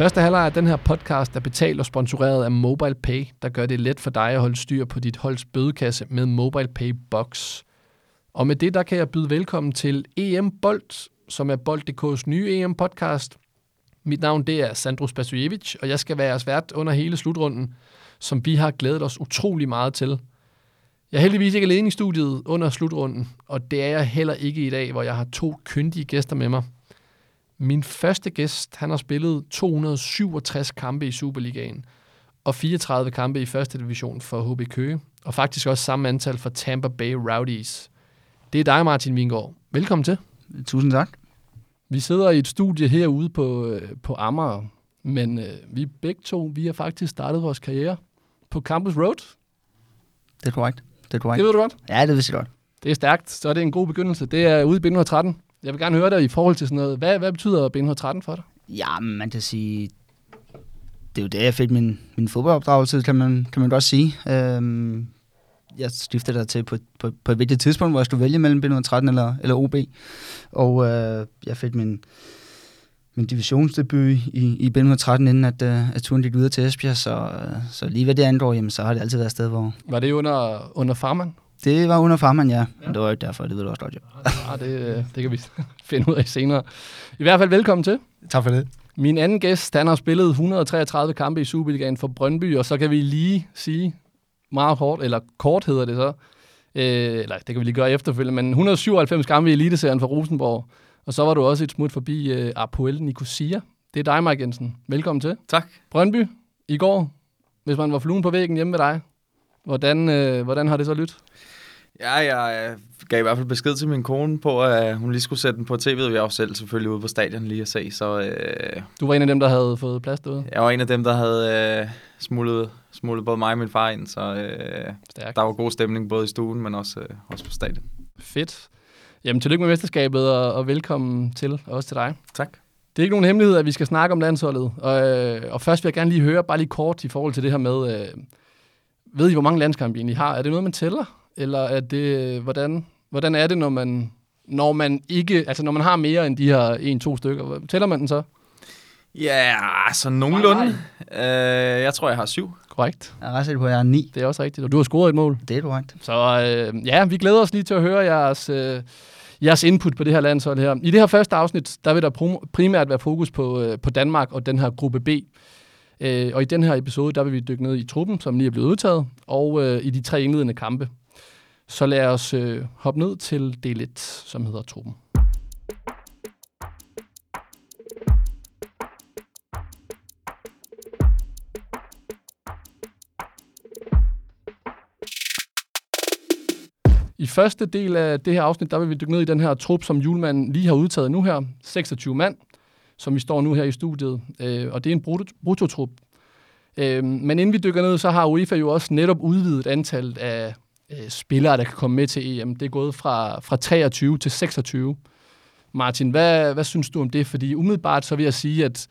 Første halvleg af den her podcast er betalt og sponsoreret af MobilePay, der gør det let for dig at holde styr på dit holds bødekasse med MobilePay Box. Og med det, der kan jeg byde velkommen til EM Bold, som er Bold.dk's nye EM-podcast. Mit navn det er Sandro Spasujevic, og jeg skal være jeres vært under hele slutrunden, som vi har glædet os utrolig meget til. Jeg er heldigvis ikke alene i studiet under slutrunden, og det er jeg heller ikke i dag, hvor jeg har to kyndige gæster med mig. Min første gæst, han har spillet 267 kampe i Superligaen og 34 kampe i første division for HB Køge, og faktisk også samme antal for Tampa Bay Rowdies. Det er dig, Martin Vingård. Velkommen til. Tusind tak. Vi sidder i et studie herude på, øh, på Amager, men øh, vi begge to, vi har faktisk startet vores karriere på Campus Road. Det er korrekt. Det er korrekt. Det ved du godt. Ja, det vidste jeg godt. Det er stærkt, så er det en god begyndelse. Det er ude i Bind 13. Jeg vil gerne høre dig i forhold til sådan noget. Hvad, hvad betyder Bind 13 for dig? Ja, man kan sige, det er jo der, jeg fik min, min fodboldopdragelse, kan man, kan man godt sige. Øhm, jeg skiftede der til på, på, på et vigtigt tidspunkt, hvor jeg skulle vælge mellem B13 eller, eller OB. Og øh, jeg fik min, min divisionsdebut i, i B13, inden at, øh, at turen gik videre til Esbjerg. Så, øh, så lige hvad det angår, jamen, så har det altid været et sted, hvor... Var det under, under farmand? Det var under farmand, ja. ja. Men det var ikke derfor, det ved du også godt, jo. Ja, det, det kan vi finde ud af senere. I hvert fald velkommen til. Tak for det. Min anden gæst, han har spillet 133 kampe i Superligaen for Brøndby, og så kan vi lige sige, meget kort, eller kort hedder det så, øh, eller det kan vi lige gøre efterfølgende, men 197 kampe i Eliteserien for Rosenborg, og så var du også et smut forbi øh, Apoel Nicosia. Det er dig, Mark Jensen. Velkommen til. Tak. Brøndby, i går, hvis man var fluen på væggen hjemme med dig, hvordan, øh, hvordan har det så lyttet? Ja, jeg gav i hvert fald besked til min kone på, at hun lige skulle sætte den på tv'et. Vi jo selv selvfølgelig ude på stadion lige at se, så... Øh, du var en af dem, der havde fået plads derude? Jeg var en af dem, der havde øh, smuglet, smuglet både mig og min far ind, så øh, der var god stemning både i stuen, men også, øh, også på stadion. Fedt. Jamen, tillykke med mesterskabet, og, og velkommen til, også til dig. Tak. Det er ikke nogen hemmelighed, at vi skal snakke om landsholdet. Og, øh, og først vil jeg gerne lige høre, bare lige kort i forhold til det her med, øh, ved I, hvor mange landskampe I egentlig har? Er det noget, man tæller? Eller er det, hvordan, hvordan er det, når man, når man ikke, altså når man har mere end de her en-to stykker? Tæller man den så? Ja, altså nogenlunde. Uh, jeg tror, jeg har syv. Korrekt. Jeg er ret på, at jeg har ni. Det er også rigtigt, og du har scoret et mål. Det er korrekt. Så øh, ja, vi glæder os lige til at høre jeres, øh, jeres input på det her landshold her. I det her første afsnit, der vil der primært være fokus på, øh, på Danmark og den her gruppe B. Øh, og i den her episode, der vil vi dykke ned i truppen, som lige er blevet udtaget, og øh, i de tre indledende kampe. Så lad os øh, hoppe ned til del 1, som hedder truppen. I første del af det her afsnit, der vil vi dykke ned i den her trup, som julemanden lige har udtaget nu her. 26 mand, som vi står nu her i studiet. Øh, og det er en brutotrup. Øh, men inden vi dykker ned, så har UEFA jo også netop udvidet antallet af øh, spillere, der kan komme med til EM. Det er gået fra, fra 23 til 26. Martin, hvad, hvad synes du om det? Fordi umiddelbart så vil jeg sige, at,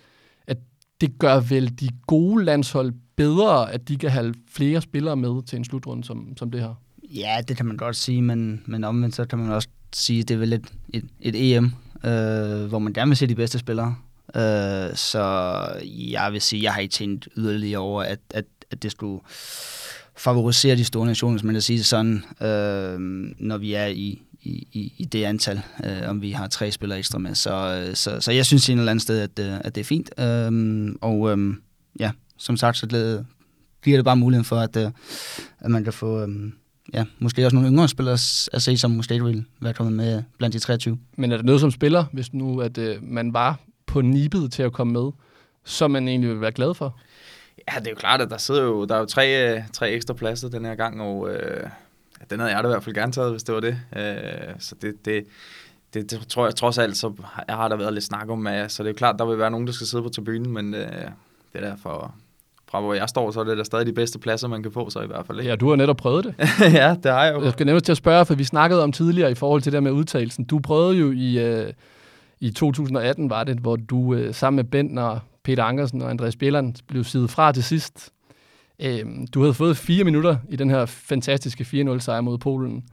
at det gør vel de gode landshold bedre, at de kan have flere spillere med til en slutrunde som, som det her. Ja, det kan man godt sige, men, men omvendt så kan man også sige, at det er vel et, et, et EM, øh, hvor man gerne vil se de bedste spillere. Øh, så jeg vil sige, jeg har ikke tænkt yderligere over, at, at, at det skulle favorisere de store nationer, hvis man kan sige sådan, øh, når vi er i, i, i det antal, øh, om vi har tre spillere ekstra med. Så, øh, så, så jeg synes i en eller anden sted, at, øh, at det er fint. Øh, og øh, ja, som sagt, så giver det bare muligheden for, at, øh, at man kan få... Øh, ja, måske også nogle yngre spillere at se, som måske vil være kommet med blandt de 23. Men er det noget som spiller, hvis nu at øh, man var på nibet til at komme med, som man egentlig vil være glad for? Ja, det er jo klart, at der sidder jo, der er jo tre, øh, tre ekstra pladser den her gang, og øh, den havde jeg da i hvert fald gerne taget, hvis det var det. Øh, så det, det, det, det tror jeg trods alt, så jeg har der været lidt snak om, ja, så det er jo klart, der vil være nogen, der skal sidde på tribunen, men øh, det er derfor, fra hvor jeg står, så er det da stadig de bedste pladser, man kan få så i hvert fald. Ikke? Ja, du har netop prøvet det. ja, det har jeg jo. Jeg skal nemlig til at spørge, for vi snakkede om tidligere i forhold til det med udtalelsen. Du prøvede jo i, øh, i 2018, var det, hvor du øh, sammen med Bentner, Peter Ankersen og Andreas Bjelland blev sidet fra til sidst. Øh, du havde fået fire minutter i den her fantastiske 4-0-sejr mod Polen.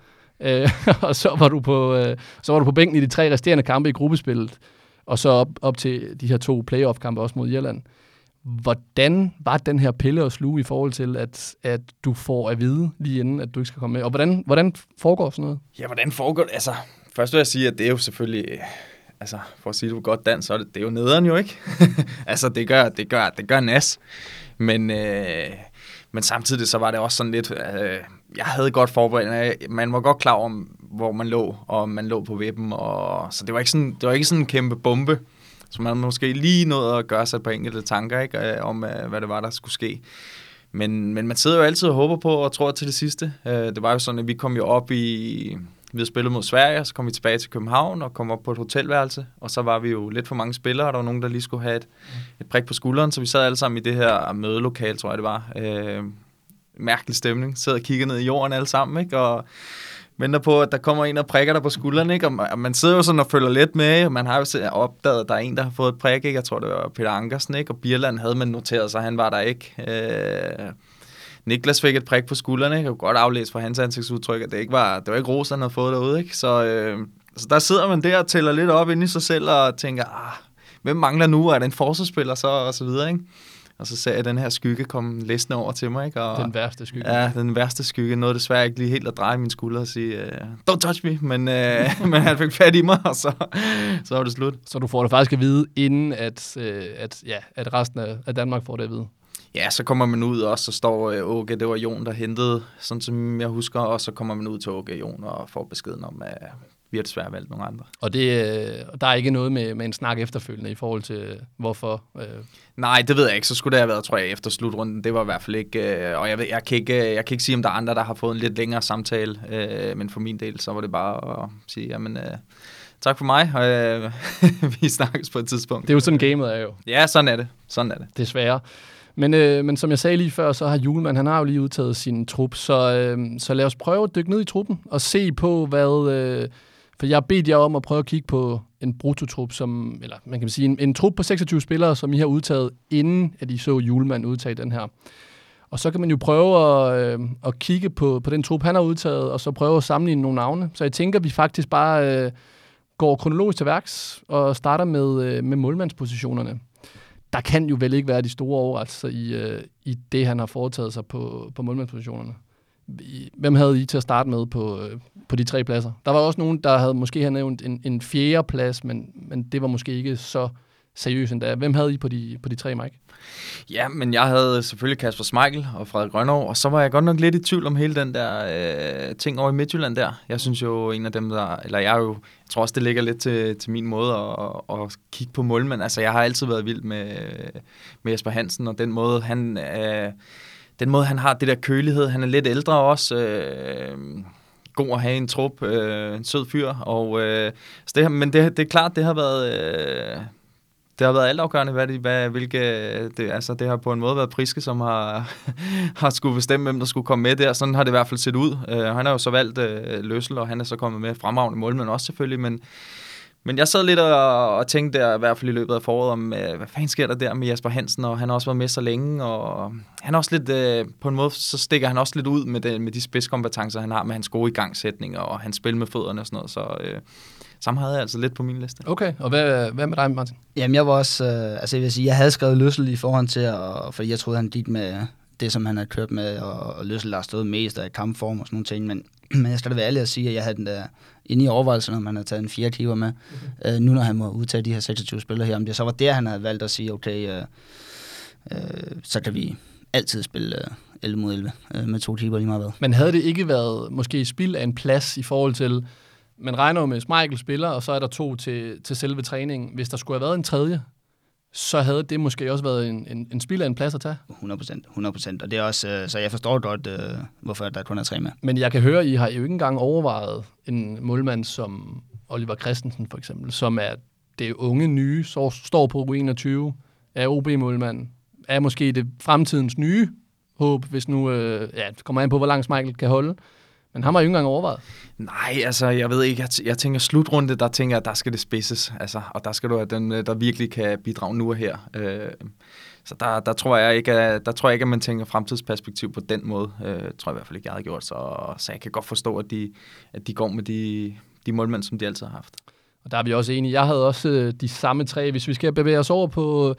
Øh, og så var, du på, øh, så var du på bænken i de tre resterende kampe i gruppespillet, og så op, op til de her to playoff-kampe også mod Irland. Hvordan var den her pille og sluge i forhold til, at, at du får at vide lige inden, at du ikke skal komme med? Og hvordan, hvordan foregår sådan noget? Ja, hvordan foregår det? Altså, først vil jeg sige, at det er jo selvfølgelig... Øh, altså, for at sige det på godt dansk, så er det, det er jo nederen jo, ikke? altså, det gør, det gør, det gør nas. Men, øh, men samtidig så var det også sådan lidt... Øh, jeg havde godt forberedt. Man var godt klar om, hvor man lå, og man lå på vippen. Og, så det var, ikke sådan, det var ikke sådan en kæmpe bombe. Så man måske lige nået at gøre sig på enkelte tanker ikke, øh, om, øh, hvad det var, der skulle ske. Men, men man sidder jo altid og håber på og tror til det sidste. Øh, det var jo sådan, at vi kom jo op i... Vi havde spillet mod Sverige, så kom vi tilbage til København og kom op på et hotelværelse. Og så var vi jo lidt for mange spillere, og der var nogen, der lige skulle have et, et prik på skulderen. Så vi sad alle sammen i det her mødelokal, tror jeg det var. Øh, mærkelig stemning. Sidder og kigger ned i jorden alle sammen, ikke? Og venter på, at der kommer en og prikker dig på skulderen, ikke? Og man sidder jo sådan og følger lidt med, og man har jo opdaget, at der er en, der har fået et prik, ikke? Jeg tror, det var Peter Ankersen, ikke? Og Birland havde man noteret, sig, han var der ikke. Øh, Niklas fik et prik på skulderen, ikke? Jeg kunne godt aflæse fra hans ansigtsudtryk, at det ikke var, det var ikke Rosa, han havde fået derude, ikke? Så, øh, så der sidder man der og tæller lidt op ind i sig selv og tænker, ah, hvem mangler nu? Er det en forsvarsspiller så? Og så videre, ikke? Og så ser jeg den her skygge komme læsende over til mig. Ikke? Og, den værste skygge. Ja, den værste skygge. Noget desværre ikke lige helt at dreje min skulder og sige, uh, don't touch me, men, uh, men han fik fat i mig, og så, så var det slut. Så du får det faktisk at vide, inden at, uh, at, ja, at resten af, Danmark får det at vide? Ja, så kommer man ud også, så står uh, Åke, det var Jon, der hentede, sådan som jeg husker, og så kommer man ud til Åke Jon og får beskeden om, at har desværre valgt nogle andre. Og det, der er ikke noget med, med en snak efterfølgende i forhold til, hvorfor? Øh... Nej, det ved jeg ikke. Så skulle det have været, tror jeg, efter slutrunden. Det var i hvert fald ikke... Øh, og jeg, ved, jeg, kan ikke, jeg kan ikke sige, om der er andre, der har fået en lidt længere samtale. Øh, men for min del, så var det bare at sige, jamen... Øh, tak for mig, øh, vi snakkes på et tidspunkt. Det er jo sådan, gamet er jo. Ja, sådan er det. Sådan er det. Desværre. Men, øh, men som jeg sagde lige før, så har Julemand, han har jo lige udtaget sin trup, så, øh, så lad os prøve at dykke ned i truppen og se på, hvad, øh, for jeg har bedt jer om at prøve at kigge på en brutotrup, som, eller man kan sige en, en trup på 26 spillere, som I har udtaget, inden at I så Julemand udtage den her. Og så kan man jo prøve at, øh, at kigge på, på den trup, han har udtaget, og så prøve at sammenligne nogle navne. Så jeg tænker, at vi faktisk bare øh, går kronologisk til værks og starter med, øh, med målmandspositionerne. Der kan jo vel ikke være de store overraskelser i, øh, i det, han har foretaget sig på, på målmandspositionerne. Hvem havde I til at starte med på, øh, på de tre pladser? Der var også nogen, der havde måske havde nævnt en, en fjerde plads, men, men det var måske ikke så seriøst endda. Hvem havde I på de, på de tre, Mike? Ja, men jeg havde selvfølgelig Kasper Smeichel og Frederik Grønov, og så var jeg godt nok lidt i tvivl om hele den der øh, ting over i Midtjylland der. Jeg synes jo, en af dem der, eller jeg er jo, jeg tror også, det ligger lidt til, til min måde at, at kigge på målmænd. Altså, jeg har altid været vild med, med Jesper Hansen, og den måde, han... Øh, den måde, han har det der kølighed, han er lidt ældre også, øh, god at have en trup, øh, en sød fyr, og øh, så det, men det, det er klart, det har været, øh, det har været altafgørende, hvad, det, hvad hvilke, det, altså det har på en måde været Priske, som har, har skulle bestemme, hvem der skulle komme med der, sådan har det i hvert fald set ud. Uh, han har jo så valgt uh, Løssel, og han er så kommet med fremragende målmænd også selvfølgelig, men men jeg sad lidt og, og tænkte der, i hvert fald i løbet af foråret, om øh, hvad fanden sker der der med Jasper Hansen, og han har også været med så længe, og han er også lidt, øh, på en måde, så stikker han også lidt ud med, det, med de spidskompetencer, han har med hans gode igangsætninger, og hans spil med fødderne og sådan noget, så... Øh, Samme havde jeg altså lidt på min liste. Okay, og hvad, hvad med dig, Martin? Jamen, jeg var også, øh, altså jeg vil sige, jeg havde skrevet Løssel i forhold til, og, fordi jeg troede, han gik med det, som han har kørt med, og, og Løssel har stået mest af kampform og sådan nogle ting, men, men jeg skal da være ærlig at sige, at jeg havde den der inde i overvejelserne, om han havde taget en fjerde keeper med. Mm-hmm. Øh, nu når han må udtage de her 26 spillere her, om det så var der, han havde valgt at sige, okay, øh, øh, så kan vi altid spille øh, 11 mod 11 øh, med to keeper lige meget hvad. Men havde det ikke været måske spil af en plads i forhold til, man regner jo med, at Michael spiller, og så er der to til, til selve træningen. Hvis der skulle have været en tredje, så havde det måske også været en, en, en spil af en plads at tage. 100 procent, 100 procent. Og det er også, øh, så jeg forstår godt, øh, hvorfor der kun er tre med. Men jeg kan høre, I har jo ikke engang overvejet en målmand som Oliver Christensen for eksempel, som er det unge nye, så står på 21, er OB-målmand, er måske det fremtidens nye håb, hvis nu, øh, ja, det kommer an på, hvor langt Michael kan holde. Men han har jo ikke engang overvejet. Nej, altså, jeg ved ikke. Jeg, jeg tænker slutrunde, der tænker jeg, der skal det spidses. Altså, og der skal du have den, der virkelig kan bidrage nu og her. Øh, så der, der, tror jeg ikke, at, der tror jeg ikke, at man tænker fremtidsperspektiv på den måde. Øh, tror jeg i hvert fald ikke, jeg har gjort. Så, så jeg kan godt forstå, at de, at de går med de, de målmænd, som de altid har haft. Og der er vi også enige. Jeg havde også øh, de samme tre. Hvis vi skal bevæge os over på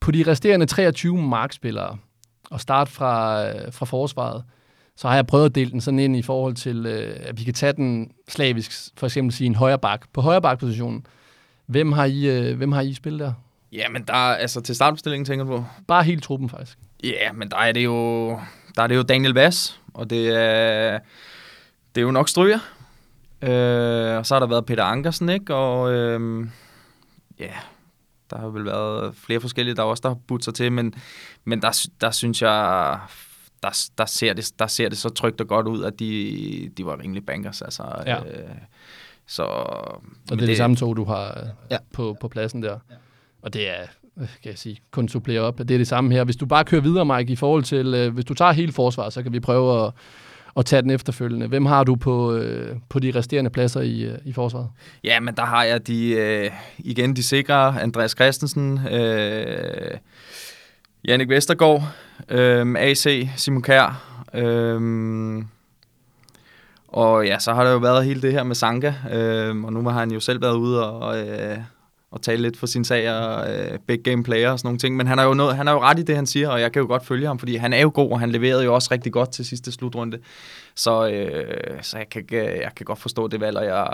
På de resterende 23 markspillere, og start fra, øh, fra forsvaret, så har jeg prøvet at dele den sådan ind i forhold til, øh, at vi kan tage den slavisk, for eksempel sige en højre bak. På højre bak-positionen, hvem har I, øh, hvem har I spillet der? Ja, men der er, altså til startopstillingen tænker du på? Bare hele truppen, faktisk. Ja, men der er det jo, der er det jo Daniel Vass, og det er, det er jo nok stryger. Øh, og så har der været Peter Ankersen, ikke? Og øh, ja, der har vel været flere forskellige, der også der har budt sig til, men, men der, der synes jeg, der, der, ser det, der ser det så trygt og godt ud, at de, de var rimelig bankers. Altså, Ja. øh, så, Og det er de samme to, du har ja. Ja. på, på pladsen der. Og det er, øh, kan jeg sige, kun supplere op. Det er det samme her. Hvis du bare kører videre, Mike, i forhold til, øh, hvis du tager hele forsvaret, så kan vi prøve at, at tage den efterfølgende. Hvem har du på, øh, på de resterende pladser i, øh, i forsvaret? Ja, men der har jeg de, øh, igen de sikre, Andreas Christensen, øh, Jannik Vestergaard, øhm, AC, Simon Kær, Øhm, og ja, så har der jo været hele det her med Sanka, øhm, og nu har han jo selv været ude og, øh, og tale lidt for sin sag og øh, big game player og sådan nogle ting, men han har jo noget, han har jo ret i det, han siger, og jeg kan jo godt følge ham, fordi han er jo god, og han leverede jo også rigtig godt til sidste slutrunde. Så, øh, så jeg, kan, øh, jeg kan godt forstå det valg, og jeg,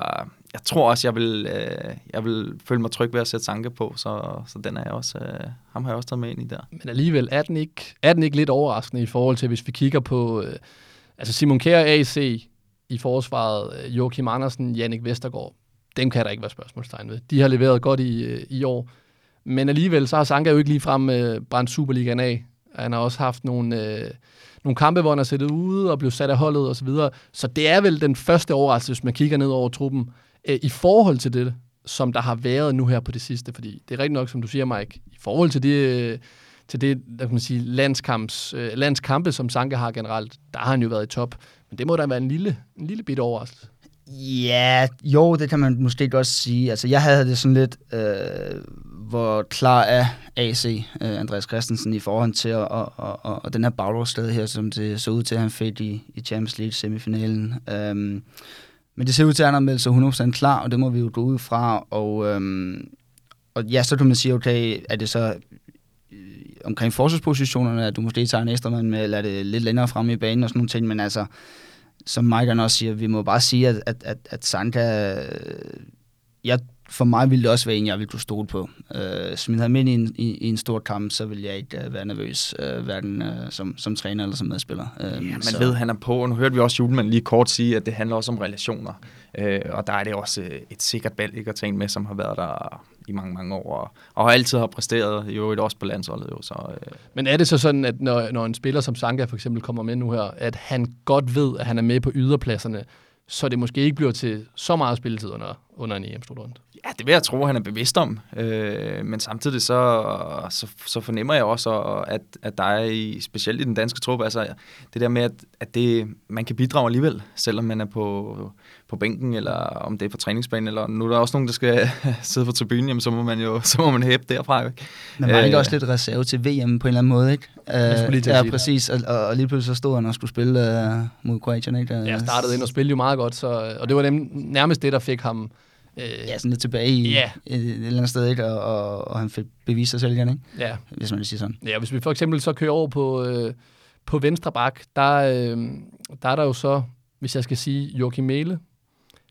jeg tror også, jeg vil, øh, jeg vil føle mig tryg ved at sætte Sanke på, så, så den er jeg også, øh, ham har jeg også taget med ind i der. Men alligevel, er den ikke, er den ikke lidt overraskende i forhold til, hvis vi kigger på øh, altså Simon Kjær AC i forsvaret, øh, Joachim Andersen, Jannik Vestergaard. Dem kan der ikke være spørgsmålstegn ved. De har leveret godt i, øh, i år. Men alligevel, så har Sanka jo ikke ligefrem øh, brændt Superligaen af. Han har også haft nogle, øh, nogle kampe, hvor han har sættet ude og blevet sat af holdet osv. Så, så det er vel den første overraskelse, hvis man kigger ned over truppen, øh, i forhold til det, som der har været nu her på det sidste. Fordi det er rigtigt nok, som du siger, Mike, i forhold til det, øh, til det der kan man sige, landskamps, øh, landskampe, som Sanka har generelt, der har han jo været i top. Men det må da være en lille, en lille bit overraskelse. Ja, jo, det kan man måske godt sige. Altså, jeg havde det sådan lidt, øh, hvor klar er AC, øh, Andreas Christensen, i forhold til og, og, og, og den her baglovsslag her, som det så ud til, at han fik i, i Champions League semifinalen. Øhm, men det ser ud til, at han har meldt sig 100% klar, og det må vi jo gå ud fra. Og, øhm, og ja, så kan man sige, okay, er det så øh, omkring forsvarspositionerne, at du måske tager en ekstra mand med, eller er det lidt længere fremme i banen og sådan nogle ting, men altså, som Mike han også siger, vi må bare sige, at, at, at, at Sanka, øh, jeg, for mig ville det også være en, jeg ville kunne stole på. Øh, smid ham ind i en, i, i en stor kamp, så vil jeg ikke uh, være nervøs, uh, hverken uh, som, som træner eller som medspiller. Uh, Ja, man så. ved, han er på, og nu hørte vi også Julemand lige kort sige, at det handler også om relationer. Øh, og der er det også øh, et sikkert valg, ikke at tage en med, som har været der i mange, mange år, og, og har altid har præsteret, jo også på landsholdet. Jo, så, øh, Men er det så sådan, at når, når en spiller som Sanka for eksempel kommer med nu her, at han godt ved, at han er med på yderpladserne, så det måske ikke bliver til så meget spilletid under, under en EM-slutrunde? Ja, det vil jeg tro, han er bevidst om. Øh, men samtidig så, så, så fornemmer jeg også, at, at der er, i, specielt i den danske trup, altså det der med, at, at det, man kan bidrage alligevel, selvom man er på, på bænken, eller om det er på træningsbanen, eller nu er der også nogen, der skal sidde på tribunen, jamen, så må man jo så må man hæppe derfra. Ikke? Men var ikke Øh, også lidt reserve til VM på en eller anden måde, ikke? Jeg skulle lige ja, præcis. Og, og, og lige pludselig så stod han og skulle spille uh, mod Kroatien, ikke? Jeg startede ind og spillede jo meget godt, så, og det var dem, nærmest det, der fik ham... Øh, Ja, sådan lidt tilbage i Ja. et, et eller andet sted, ikke? Og, og, og han fik bevist sig selv igen, ikke? ja, Hvis man vil sige sådan. Ja, hvis vi for eksempel så kører over på, øh, på venstre bak, der, øh, der er der jo så, hvis jeg skal sige, Joachim Mæle.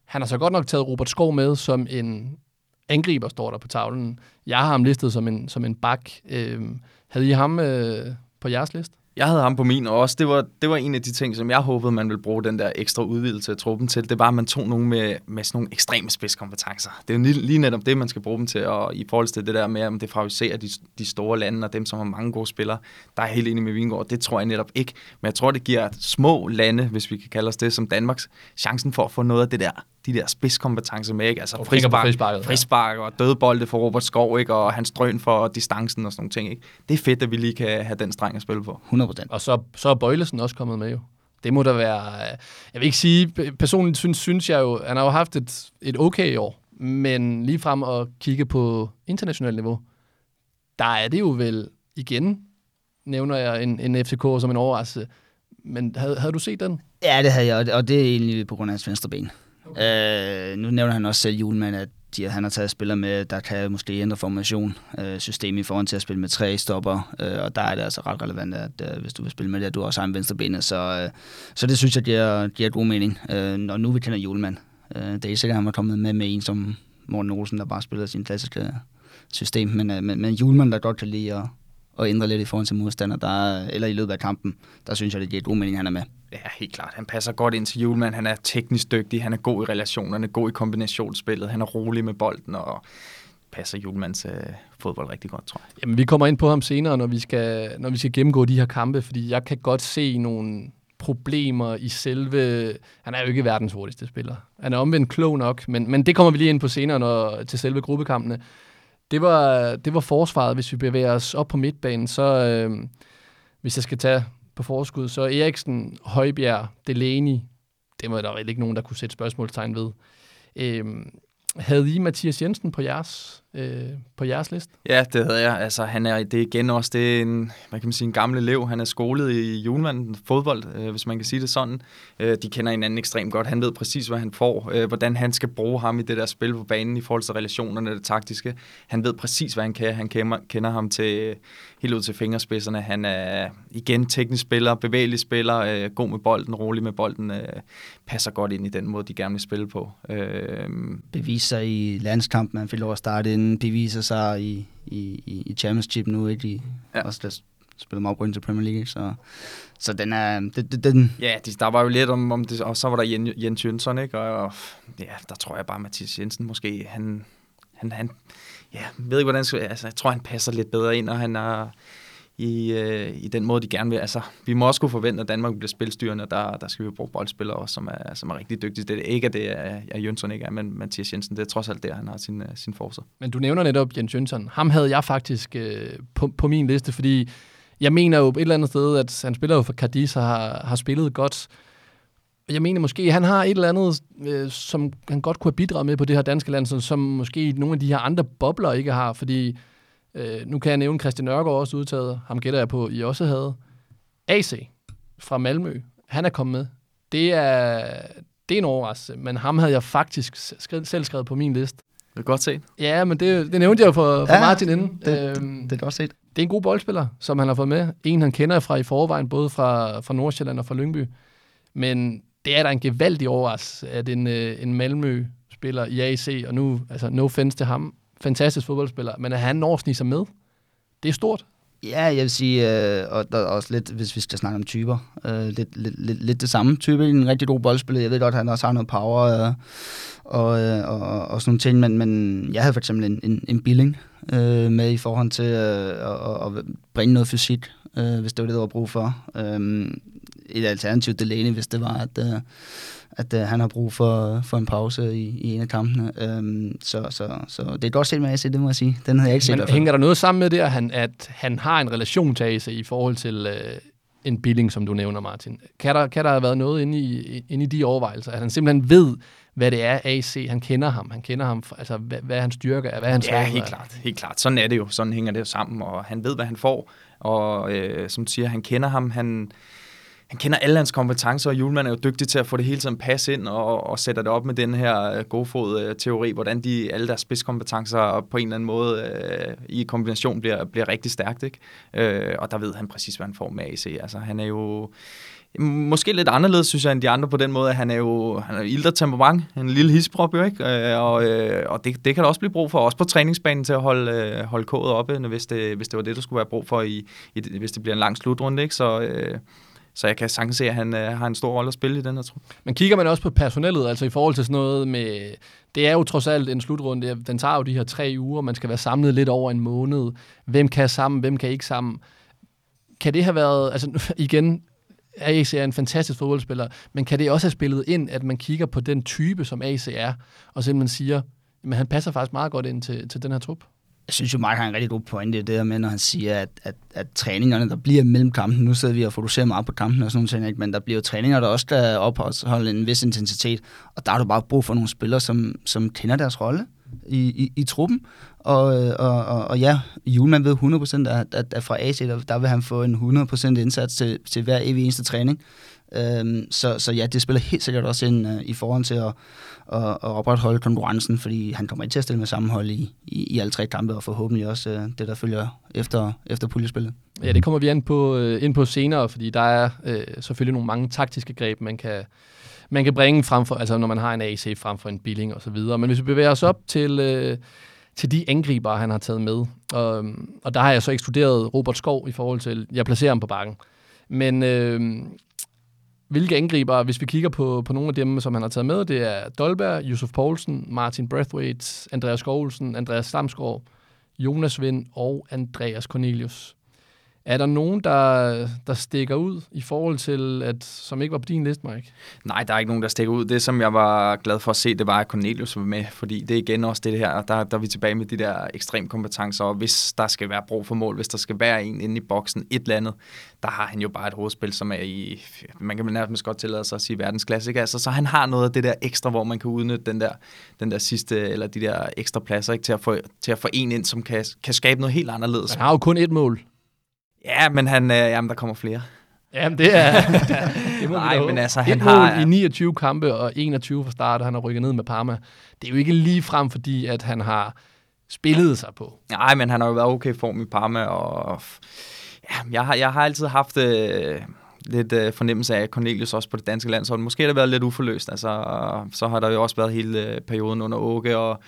Han har så godt nok taget Robert Skov med som en angriber, står der på tavlen. Jeg har ham listet som en, som en bak. Øh, havde I ham øh, på jeres liste? Jeg havde ham på min, og også det var, det var en af de ting, som jeg håbede, man ville bruge den der ekstra udvidelse af truppen til. Det var, at man tog nogen med, med sådan nogle ekstreme spidskompetencer. Det er jo lige, lige netop det, man skal bruge dem til, og i forhold til det der med, om det favoriserer de, de store lande og dem, som har mange gode spillere, der er jeg helt enig med Vingård. Det tror jeg netop ikke. Men jeg tror, det giver små lande, hvis vi kan kalde os det, som Danmarks, chancen for at få noget af det der, de der spidskompetencer med, ikke? Altså Og frispark, frisparket, ja. frispark og dødbolde for Robert Skov, ikke? Og hans drøn for distancen og sådan nogle ting, ikke? Det er fedt, at vi lige kan have den streng at spille på. 100 procent. Og så, så er Bøjlesen også kommet med jo. Det må da være... øh, Jeg vil ikke sige... Personligt synes, synes jeg jo... Han har jo haft et, et okay år. Men lige frem at kigge på internationalt niveau, der er det jo vel igen, nævner jeg en, en FCK som en overraskelse. Men havde, havde du set den? Ja, det havde jeg, og det, og det er egentlig på grund af hans venstre ben. Okay. Øh, nu nævner han også selv Julemand, at de, han har taget spillere med, der kan måske ændre formation, øh, system i forhold til at spille med tre stopper, øh, og der er det altså ret relevant, at øh, hvis du vil spille med det, at du også har en venstrebenet, så, øh, så det synes jeg giver, giver god mening, øh, når nu vi kender Julemand. Øh, det er ikke sikkert, at han var kommet med med en som Morten Olsen, der bare spiller sin klassiske system, men, øh, men, men Julemand, der godt kan lide at, at ændre lidt i forhold til modstander, der, eller i løbet af kampen, der synes jeg, det giver god mening, han er med. Ja, helt klart. Han passer godt ind til Julemand. Han er teknisk dygtig, han er god i relationerne, god i kombinationsspillet, han er rolig med bolden, og passer Julemands øh, fodbold rigtig godt, tror jeg. Jamen, vi kommer ind på ham senere, når vi, skal, når vi skal gennemgå de her kampe, fordi jeg kan godt se nogle problemer i selve... Han er jo ikke verdens hurtigste spiller. Han er omvendt klog nok, men, men det kommer vi lige ind på senere når, til selve gruppekampene. Det var, det var forsvaret, hvis vi bevæger os op på midtbanen, så øh, hvis jeg skal tage på forskud, så Eriksen, Højbjerg, Delaney, det var der vel ikke nogen, der kunne sætte spørgsmålstegn ved. Øhm, havde I Mathias Jensen på jeres, øh, på jeres liste? Ja, det havde jeg. Altså, han er, det er igen også det er en, hvad kan man sige, en gammel elev. Han er skolet i Julemand fodbold, øh, hvis man kan sige det sådan. Øh, de kender hinanden ekstremt godt. Han ved præcis, hvad han får, øh, hvordan han skal bruge ham i det der spil på banen i forhold til relationerne, det taktiske. Han ved præcis, hvad han kan. Han kender, kender ham til helt ud til fingerspidserne. Han er igen teknisk spiller, bevægelig spiller, øh, god med bolden, rolig med bolden, øh, passer godt ind i den måde, de gerne vil spille på. Øh, beviser sig i landskampen, han fik lov at starte inden, beviser sig i, i, i Championship nu, ikke? De, ja. også der spiller meget til Premier League, så, så den er... Den, den ja, de, der var jo lidt om, om det, og så var der Jens, Jens Jønsson, ikke? Og, og, ja, der tror jeg bare, Mathias Jensen måske, han, han, han ja, ved ikke, hvordan skal, altså, jeg tror, han passer lidt bedre ind, og han er i, øh, i den måde, de gerne vil. Altså, vi må også kunne forvente, at Danmark bliver spilstyrende, og der, der skal vi bruge boldspillere også, som er, som er rigtig dygtige. Det er ikke, at det er, at Jønsson ikke er, men Mathias Jensen, det er trods alt der, han har sin, øh, sin forser. Men du nævner netop Jens Jønsson. Ham havde jeg faktisk øh, på, på min liste, fordi jeg mener jo et eller andet sted, at han spiller jo for Cadiz og har, har spillet godt. Jeg mener måske, at han har et eller andet, øh, som han godt kunne have bidraget med på det her danske land, som, som måske nogle af de her andre bobler ikke har, fordi Øh, nu kan jeg nævne Christian Nørgaard også udtaget. Ham gætter jeg på, I også havde. AC fra Malmø. Han er kommet med. Det er, det er en overraskelse, men ham havde jeg faktisk skrevet, selv skrevet på min liste. Det er godt set. Ja, men det, det nævnte jeg jo for, for ja, Martin inden. Det, øhm, det, det er godt set. Det er en god boldspiller, som han har fået med. En, han kender fra i forvejen, både fra, fra Nordsjælland og fra Lyngby. Men det er da en gevaldig overraskelse, at en, øh, en Malmø-spiller i AC, og nu, altså no offense til ham, fantastisk fodboldspiller, men at han når at sig med, det er stort. Ja, jeg vil sige, øh, og der er også lidt, hvis vi skal snakke om typer, øh, lidt, lidt, lidt, lidt det samme type, en rigtig god boldspiller. Jeg ved godt, at han også har noget power øh, og, øh, og, og sådan nogle ting, men, men jeg havde for eksempel en, en, en billing øh, med i forhold til øh, at, at bringe noget fysik, øh, hvis det var det, der var brug for. Øh, et alternativ Delaney, hvis det var, at, øh, at øh, han har brug for, for en pause i, i en af kampene. Øhm, så, så, så det er godt set med AC, det må jeg sige. Den havde jeg ikke set. Men hænger der noget sammen med det, at han, at han har en relation til AC i forhold til øh, en billing, som du nævner, Martin? Kan der, kan der have været noget inde i, inde i de overvejelser, at han simpelthen ved, hvad det er, AC, han kender ham, han kender ham, altså hvad, hvad han styrker, hvad han Ja, helt klart, helt klart. Sådan er det jo, sådan hænger det jo sammen, og han ved, hvad han får, og øh, som du siger, han kender ham, han, han kender alle hans kompetencer, og Julemand er jo dygtig til at få det hele tiden pas ind og, og sætter det op med den her øh, godfod-teori, hvordan de, alle deres spidskompetencer på en eller anden måde øh, i kombination bliver, bliver rigtig stærkt. Ikke? Øh, og der ved han præcis, hvad han får med AC. Altså, han er jo mm, måske lidt anderledes, synes jeg, end de andre på den måde, at han er jo han er ildre temperament, en lille hisprop jo, ikke? Øh, og, øh, og det, det kan der også blive brug for, også på træningsbanen til at holde, holde kodet oppe, hvis det, hvis det var det, der skulle være brug for, i, i, hvis det bliver en lang slutrunde, ikke? Så, øh, så jeg kan sagtens se, at han øh, har en stor rolle at spille i den her trup. Men kigger man også på personellet, altså i forhold til sådan noget med... Det er jo trods alt en slutrunde. Den tager jo de her tre uger. Man skal være samlet lidt over en måned. Hvem kan sammen, hvem kan ikke sammen? Kan det have været... Altså igen, AC er en fantastisk fodboldspiller, men kan det også have spillet ind, at man kigger på den type, som AC er, og simpelthen siger, at han passer faktisk meget godt ind til, til den her trup? Jeg synes jo, Mark har en rigtig god pointe i det der med, når han siger, at, at, at træningerne, der bliver mellem kampen, nu sidder vi og fokuserer meget på kampen og sådan noget, ikke? men der bliver jo træninger, der også skal opholde en vis intensitet, og der har du bare brug for nogle spillere, som, som kender deres rolle. i, i, i truppen. Og, og, og, og ja, Julemand ved 100% at, at, at fra AC, der, der vil han få en 100% indsats til, til hver evig eneste træning. Øhm, så, så ja, det spiller helt sikkert også ind uh, i forhold til at, at, at opretholde konkurrencen, fordi han kommer ikke til at stille med sammenhold i, i, i alle tre kampe, og forhåbentlig også øh, det, der følger efter, efter puljespillet. Ja, det kommer vi ind på, øh, ind på senere, fordi der er øh, selvfølgelig nogle mange taktiske greb, man kan, man kan bringe frem for, altså når man har en AC frem for en billing og så videre. Men hvis vi bevæger os op til, øh, til de angriber, han har taget med, og, og der har jeg så ekskluderet Robert Skov i forhold til, jeg placerer ham på bakken. Men øh, hvilke angriber, hvis vi kigger på, på nogle af dem, som han har taget med, det er Dolberg, Yusuf Poulsen, Martin Brathwaite, Andreas Skovlsen, Andreas Stamsgaard, Jonas Vind og Andreas Cornelius. Er der nogen, der, der stikker ud i forhold til, at som ikke var på din liste, Mike? Nej, der er ikke nogen, der stikker ud. Det, som jeg var glad for at se, det var, at Cornelius var med, fordi det er igen også det her, der, der er vi tilbage med de der ekstrem kompetencer, og hvis der skal være brug for mål, hvis der skal være en inde i boksen, et eller andet, der har han jo bare et hovedspil, som er i, man kan nærmest godt tillade sig at sige verdensklasse, ikke? Altså, så han har noget af det der ekstra, hvor man kan udnytte den der, den der sidste, eller de der ekstra pladser, ikke? Til, at få, til at få en ind, som kan, kan skabe noget helt anderledes. Han har jo kun et mål. Ja, men han, øh, jamen, der kommer flere. Jamen, det er... det må Nej, men altså, han har... i 29 kampe og 21 fra start, og han har rykket ned med Parma. Det er jo ikke lige frem, fordi at han har spillet sig på. Nej, men han har jo været okay form i Parma, og ja, jeg, har, jeg har altid haft øh, lidt øh, fornemmelse af Cornelius også på det danske landshold. Måske har det været lidt uforløst, altså, så har der jo også været hele øh, perioden under Åke, og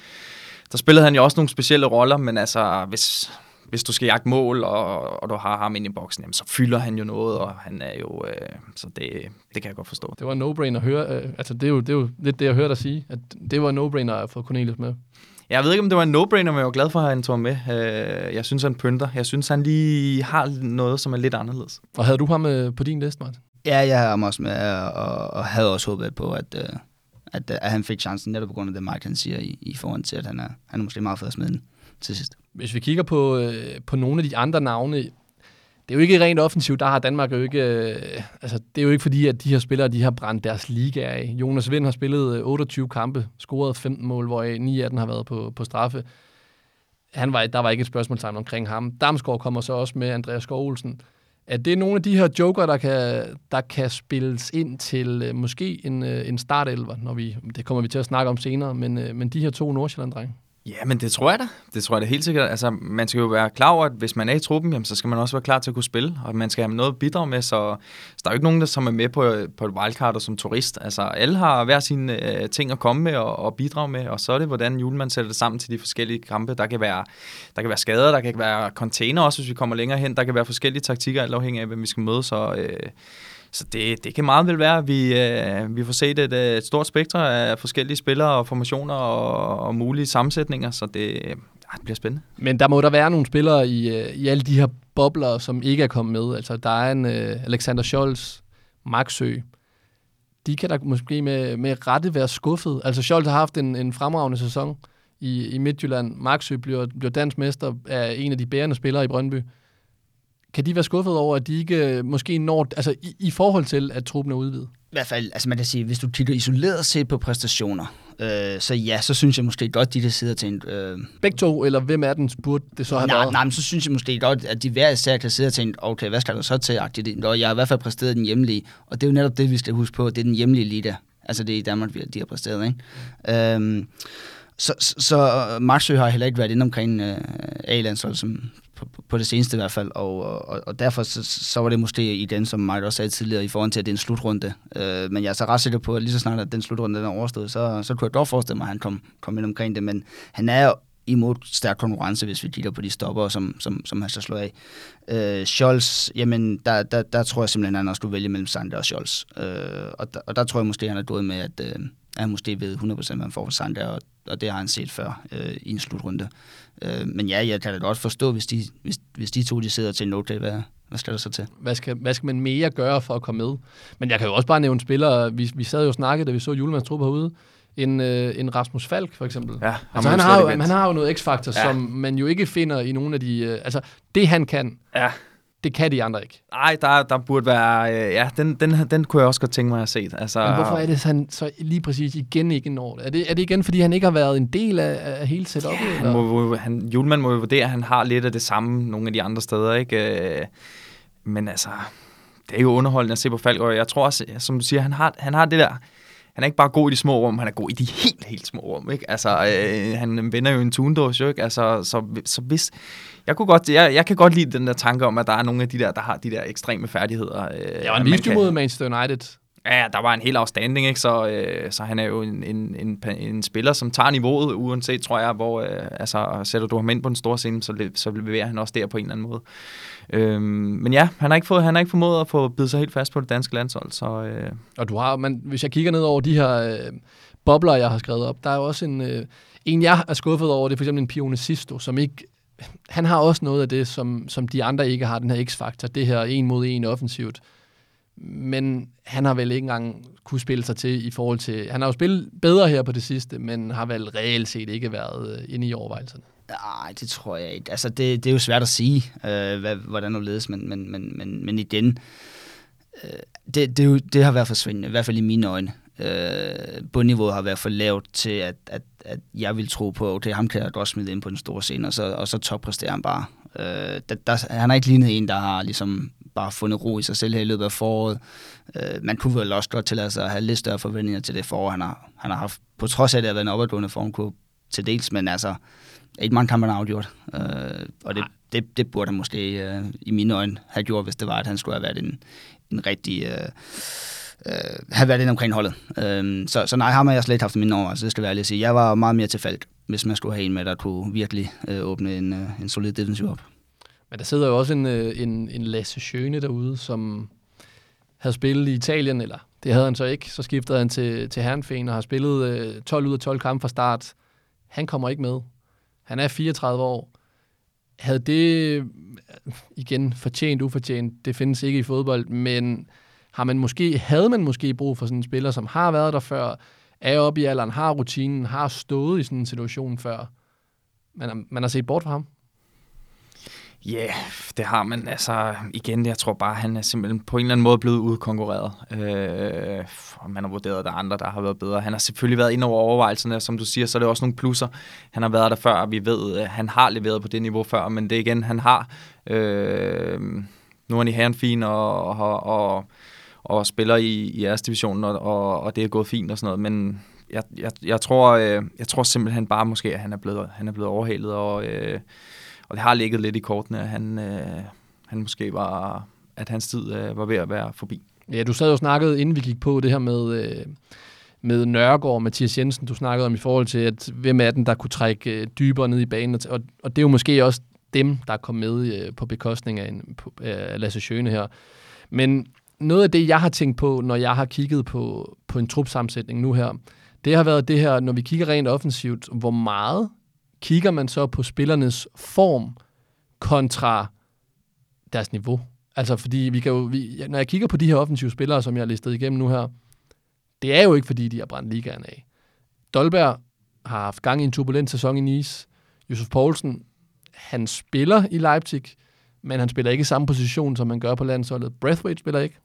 der spillede han jo også nogle specielle roller, men altså, hvis, hvis du skal jagte mål, og, og du har ham ind i boksen, jamen, så fylder han jo noget, og han er jo, øh, så det, det kan jeg godt forstå. Det var en no-brainer at høre, øh, altså det er, jo, det er jo lidt det, jeg hørte dig sige, at det var en no-brainer at få Cornelius med. Jeg ved ikke, om det var en no-brainer, men jeg var glad for, at han tog med. Øh, jeg synes, han pynter. Jeg synes, han lige har noget, som er lidt anderledes. Og havde du ham øh, på din liste, Martin? Ja, jeg har ham også med, og, og havde også håbet på, at, øh, at, at han fik chancen, netop på grund af det, Mark han siger, i, i forhold til, at han er, han er måske meget fed at smide den til sidst. Hvis vi kigger på, øh, på nogle af de andre navne, det er jo ikke rent offensivt, der har Danmark jo ikke, øh, altså det er jo ikke fordi, at de her spillere, de har brændt deres liga af. Jonas Vind har spillet øh, 28 kampe, scoret 15 mål, hvor 9 af dem har været på, på straffe. Han var, der var ikke et spørgsmålstegn omkring ham. Damsgaard kommer så også med, Andreas Skovlsen. Er det nogle af de her joker, der kan, der kan spilles ind til øh, måske en, øh, en startelver, når vi, det kommer vi til at snakke om senere, men, men de her to Nordsjælland-drenge? Ja, men det tror jeg da. Det tror jeg da helt sikkert. Altså, man skal jo være klar over, at hvis man er i truppen, jamen, så skal man også være klar til at kunne spille, og man skal have noget at bidrage med, så, så der er jo ikke nogen, der som er med på, på et wildcard og som turist. Altså, alle har hver sine øh, ting at komme med og, og bidrage med, og så er det, hvordan julemand sætter det sammen til de forskellige kampe. Der kan være, der kan være skader, der kan være container også, hvis vi kommer længere hen. Der kan være forskellige taktikker, alt afhængig af, hvem vi skal møde, så... Øh, så det, det kan meget vel være, at vi, øh, vi får set et, øh, et stort spektre af forskellige spillere og formationer og, og mulige sammensætninger, så det, ja, det bliver spændende. Men der må der være nogle spillere i, øh, i alle de her bobler, som ikke er kommet med. Altså, der er en øh, Alexander Scholz, Maxø. De kan da måske med, med rette være skuffet. Altså, Scholz har haft en, en fremragende sæson i, i Midtjylland. Maxø bliver, bliver dansk mester af en af de bærende spillere i Brøndby. Kan de være skuffet over, at de ikke øh, måske når, altså i, i forhold til, at truppen er udvidet? I hvert fald, altså man kan sige, hvis du kigger isoleret set på præstationer, øh, så ja, så synes jeg måske godt, de der sidder til en... Øh, Begge to, eller hvem er den, burde det så have nej, været? nej, men så synes jeg måske godt, at de hver især kan sidde og tænke, okay, hvad skal der så til? Agtigt? Og jeg har i hvert fald præsteret den hjemlige, og det er jo netop det, vi skal huske på, det er den hjemlige liga. Altså det er i Danmark, de har præsteret, ikke? Mm. Øhm, så, så, så Marksø har heller ikke været inde omkring øh, A-landshold, som, på, på det seneste i hvert fald, og, og, og derfor så, så var det måske i den, som Mike også sagde tidligere, i forhold til, at det er en slutrunde. Øh, men jeg er så ret sikker på, at lige så snart at den slutrunde den er overstået, så, så kunne jeg dog forestille mig, at han kom, kom ind omkring det, men han er imod stærk konkurrence, hvis vi kigger på de stopper, som, som, som han så slår af. Øh, Scholz, jamen, der, der, der tror jeg simpelthen, at han også skulle vælge mellem Sander og Scholz. Øh, og, der, og der tror jeg måske, at han er gået med, at, øh, at han måske ved 100% hvad han får for Sander, og, og det har han set før øh, i en slutrunde. Øh, men ja, jeg kan da godt forstå, hvis de, hvis, hvis de to de sidder til en okay, hvad, hvad skal der så til? Hvad skal, hvad skal man mere gøre for at komme med? Men jeg kan jo også bare nævne spillere. Vi, vi sad jo og snakkede, da vi så Julemands trup herude. En, øh, en Rasmus Falk, for eksempel. Ja, altså, han, har jo, han har jo noget x-faktor, ja. som man jo ikke finder i nogle af de... Øh, altså, det han kan, ja. Det kan de andre ikke. Nej, der, der burde være... Øh, ja, den, den, den kunne jeg også godt tænke mig at set. Altså, Men hvorfor er det han så lige præcis igen ikke når det? Er det, er det igen, fordi han ikke har været en del af, af hele setup'et? Ja, han må, han, Julemand må jo vurdere, at han har lidt af det samme nogle af de andre steder, ikke? Øh, Men altså, det er jo underholdende at se på Falk, og jeg tror også, som du siger, han har, han har det der... Han er ikke bare god i de små rum, han er god i de helt, helt små rum, ikke? Altså, øh, han vender jo en tundås, jo, ikke? Altså, så, så hvis... Jeg, kunne godt, jeg, jeg kan godt lide den der tanke om, at der er nogle af de der, der har de der ekstreme færdigheder. Øh, Ja, og at han man mod Manchester United. Ja, der var en helt afstanding, ikke? Så, øh, så han er jo en, en, en, en spiller, som tager niveauet, uanset, tror jeg, hvor øh, altså, sætter du ham ind på den store scene, så, så leverer han også der på en eller anden måde. Øhm, men ja, han har, ikke fået, han har ikke formået at få bidt sig helt fast på det danske landshold, så øh, Og du har, men hvis jeg kigger ned over de her øh, bobler, jeg har skrevet op, der er jo også en, øh, en jeg er skuffet over, det er for eksempel en Pione Sisto, som ikke, han har også noget af det, som, som de andre ikke har, den her x-faktor, det her en mod en offensivt. Men han har vel ikke engang kunne spille sig til i forhold til, han har jo spillet bedre her på det sidste, men har vel reelt set ikke været øh, inde i overvejelserne. Nej, det tror jeg ikke. Altså, det, det er jo svært at sige, øh, hvad, hvordan det ledes, men, men, men, men, men igen, øh, det, det, jo, det har været forsvindende, i hvert fald i mine øjne. Øh, bundniveauet har været for lavt til, at, at, at jeg vil tro på, okay, ham kan jeg godt smide ind på den store scene, og så, og så toppræsterer han bare. Øh, der, der, han har ikke lignet en, der har ligesom bare fundet ro i sig selv her i løbet af foråret. Øh, man kunne vel også godt tillade sig at have lidt større forventninger til det forår, han har, han har haft, på trods af, at det har været en opadgående formkurve til dels, men altså, ikke mange kampe han har afgjort. Øh, og det, det, det burde han måske øh, i mine øjne have gjort, hvis det var, at han skulle have været en, en rigtig... Øh, øh, have været ind omkring holdet. Øh, så, så nej, ham har jeg slet ikke haft i mine overvejelser, altså, det skal jeg være lige at sige. Jeg var meget mere til Falk, hvis man skulle have en med, der kunne virkelig øh, åbne en, øh, en solid defensiv op. Men der sidder jo også en, øh, en, en Lasse Schøne derude, som havde spillet i Italien, eller det havde han så ikke. Så skiftede han til, til Herrenfen og har spillet øh, 12 ud af 12 kampe fra start. Han kommer ikke med. Han er 34 år. Havde det, øh, igen, fortjent, ufortjent, det findes ikke i fodbold, men har man måske, havde man måske brug for sådan en spiller, som har været der før, er oppe i alderen, har rutinen, har stået i sådan en situation før. Man man har set bort fra ham. Ja, yeah, det har man. Altså, igen, jeg tror bare, han er simpelthen på en eller anden måde blevet udkonkurreret. Øh, man har vurderet, at der er andre, der har været bedre. Han har selvfølgelig været ind over overvejelserne, som du siger, så er det også nogle plusser. Han har været der før, og vi ved, at han har leveret på det niveau før, men det er igen, han har. Øh, nu er han i herren fin og, og, og, og spiller i, i jeres divisionen, og, og, og det er gået fint og sådan noget, men jeg, jeg, jeg, tror, øh, jeg tror simpelthen bare måske, at han er blevet, han er blevet overhalet, og... Øh, og det har ligget lidt i kortene, at han, øh, han måske var, at hans tid øh, var ved at være forbi. Ja, du sad jo snakket, inden vi gik på det her med, øh, med Nørgaard og Mathias Jensen, du snakkede om i forhold til, at hvem er den, der kunne trække øh, dybere ned i banen, og, og det er jo måske også dem, der kom med øh, på bekostning af, en, på, øh, Lasse Schøne her. Men noget af det, jeg har tænkt på, når jeg har kigget på, på en trupsammensætning nu her, det har været det her, når vi kigger rent offensivt, hvor meget kigger man så på spillernes form kontra deres niveau. Altså, fordi vi kan jo, vi, når jeg kigger på de her offensive spillere, som jeg har listet igennem nu her, det er jo ikke, fordi de har brændt ligaen af. Dolberg har haft gang i en turbulent sæson i Nice. Josef Poulsen, han spiller i Leipzig, men han spiller ikke i samme position, som man gør på landsholdet. Breathwaite spiller ikke.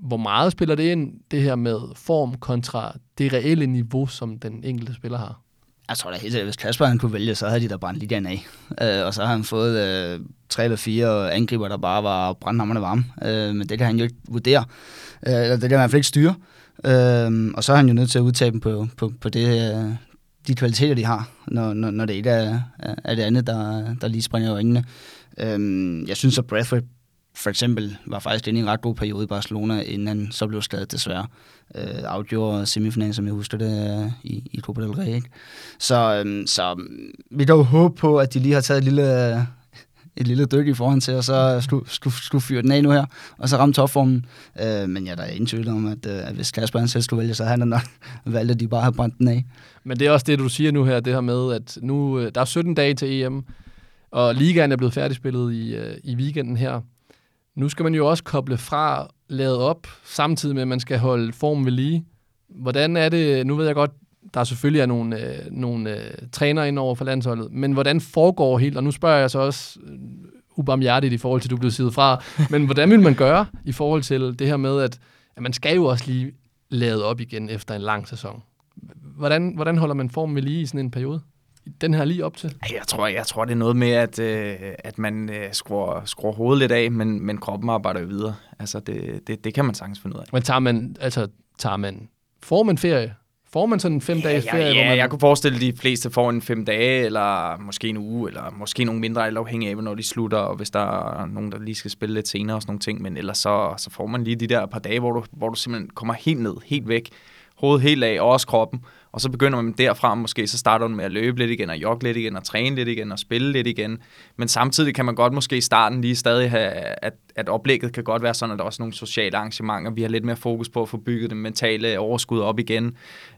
Hvor meget spiller det ind, det her med form kontra det reelle niveau, som den enkelte spiller har? Jeg tror da helt sikkert, hvis Kasper han kunne vælge, så havde de da brændt ligaen af. Øh, og så har han fået øh, tre eller fire angriber, der bare var brandhammerne varme. Øh, men det kan han jo ikke vurdere. Øh, eller det kan han i hvert fald ikke styre. Øh, og så er han jo nødt til at udtage dem på, på, på det, øh, de kvaliteter, de har, når, når, når det ikke er, er det andet, der, der lige springer i øjnene. Øh, jeg synes, at Bradford for eksempel var faktisk inde i en ret god periode i Barcelona, inden han så blev skadet desværre. Øh, afgjorde semifinalen, som jeg husker det, øh, i, i Copa del Rey. Ikke? Så, øh, så vi dog håbe på, at de lige har taget et lille, et lille dyk i forhånd til, og så skulle, skulle, skulle fyre den af nu her, og så ramme topformen. Øh, men ja, der er ingen tvivl om, at, øh, at hvis Kasper han selv skulle vælge, så havde han nok valgt, at de bare havde brændt den af. Men det er også det, du siger nu her, det her med, at nu øh, der er 17 dage til EM, og ligaen er blevet færdigspillet i, øh, i weekenden her. Nu skal man jo også koble fra lavet op, samtidig med, at man skal holde formen ved lige. Hvordan er det, nu ved jeg godt, der selvfølgelig er nogle, øh, nogle øh, trænere ind over for landsholdet, men hvordan foregår helt, og nu spørger jeg så også øh, ubarmhjertigt i forhold til, at du blev siddet fra. Men hvordan vil man gøre i forhold til det her med, at, at man skal jo også lige lade op igen efter en lang sæson? Hvordan, hvordan holder man formen ved lige i sådan en periode? Den her lige op til? Jeg tror, jeg tror det er noget med, at, øh, at man øh, skruer, skruer hovedet lidt af, men, men kroppen arbejder jo videre. Altså, det, det, det kan man sagtens finde ud af. Men tager man, altså, tager man, får man ferie? Får man sådan en fem dages ferie? Ja, ja, hvor man, jeg kunne forestille, at de fleste får en fem dage, eller måske en uge, eller måske nogle mindre, eller afhængig af, når de slutter, og hvis der er nogen, der lige skal spille lidt senere og sådan nogle ting. Men ellers så, så får man lige de der par dage, hvor du, hvor du simpelthen kommer helt ned, helt væk, hovedet helt af, og også kroppen. Og så begynder man derfra måske, så starter man med at løbe lidt igen, og jogge lidt igen, og træne lidt igen, og spille lidt igen. Men samtidig kan man godt måske i starten lige stadig have, at, at oplægget kan godt være sådan, at der er også nogle sociale arrangementer. Vi har lidt mere fokus på at få bygget det mentale overskud op igen.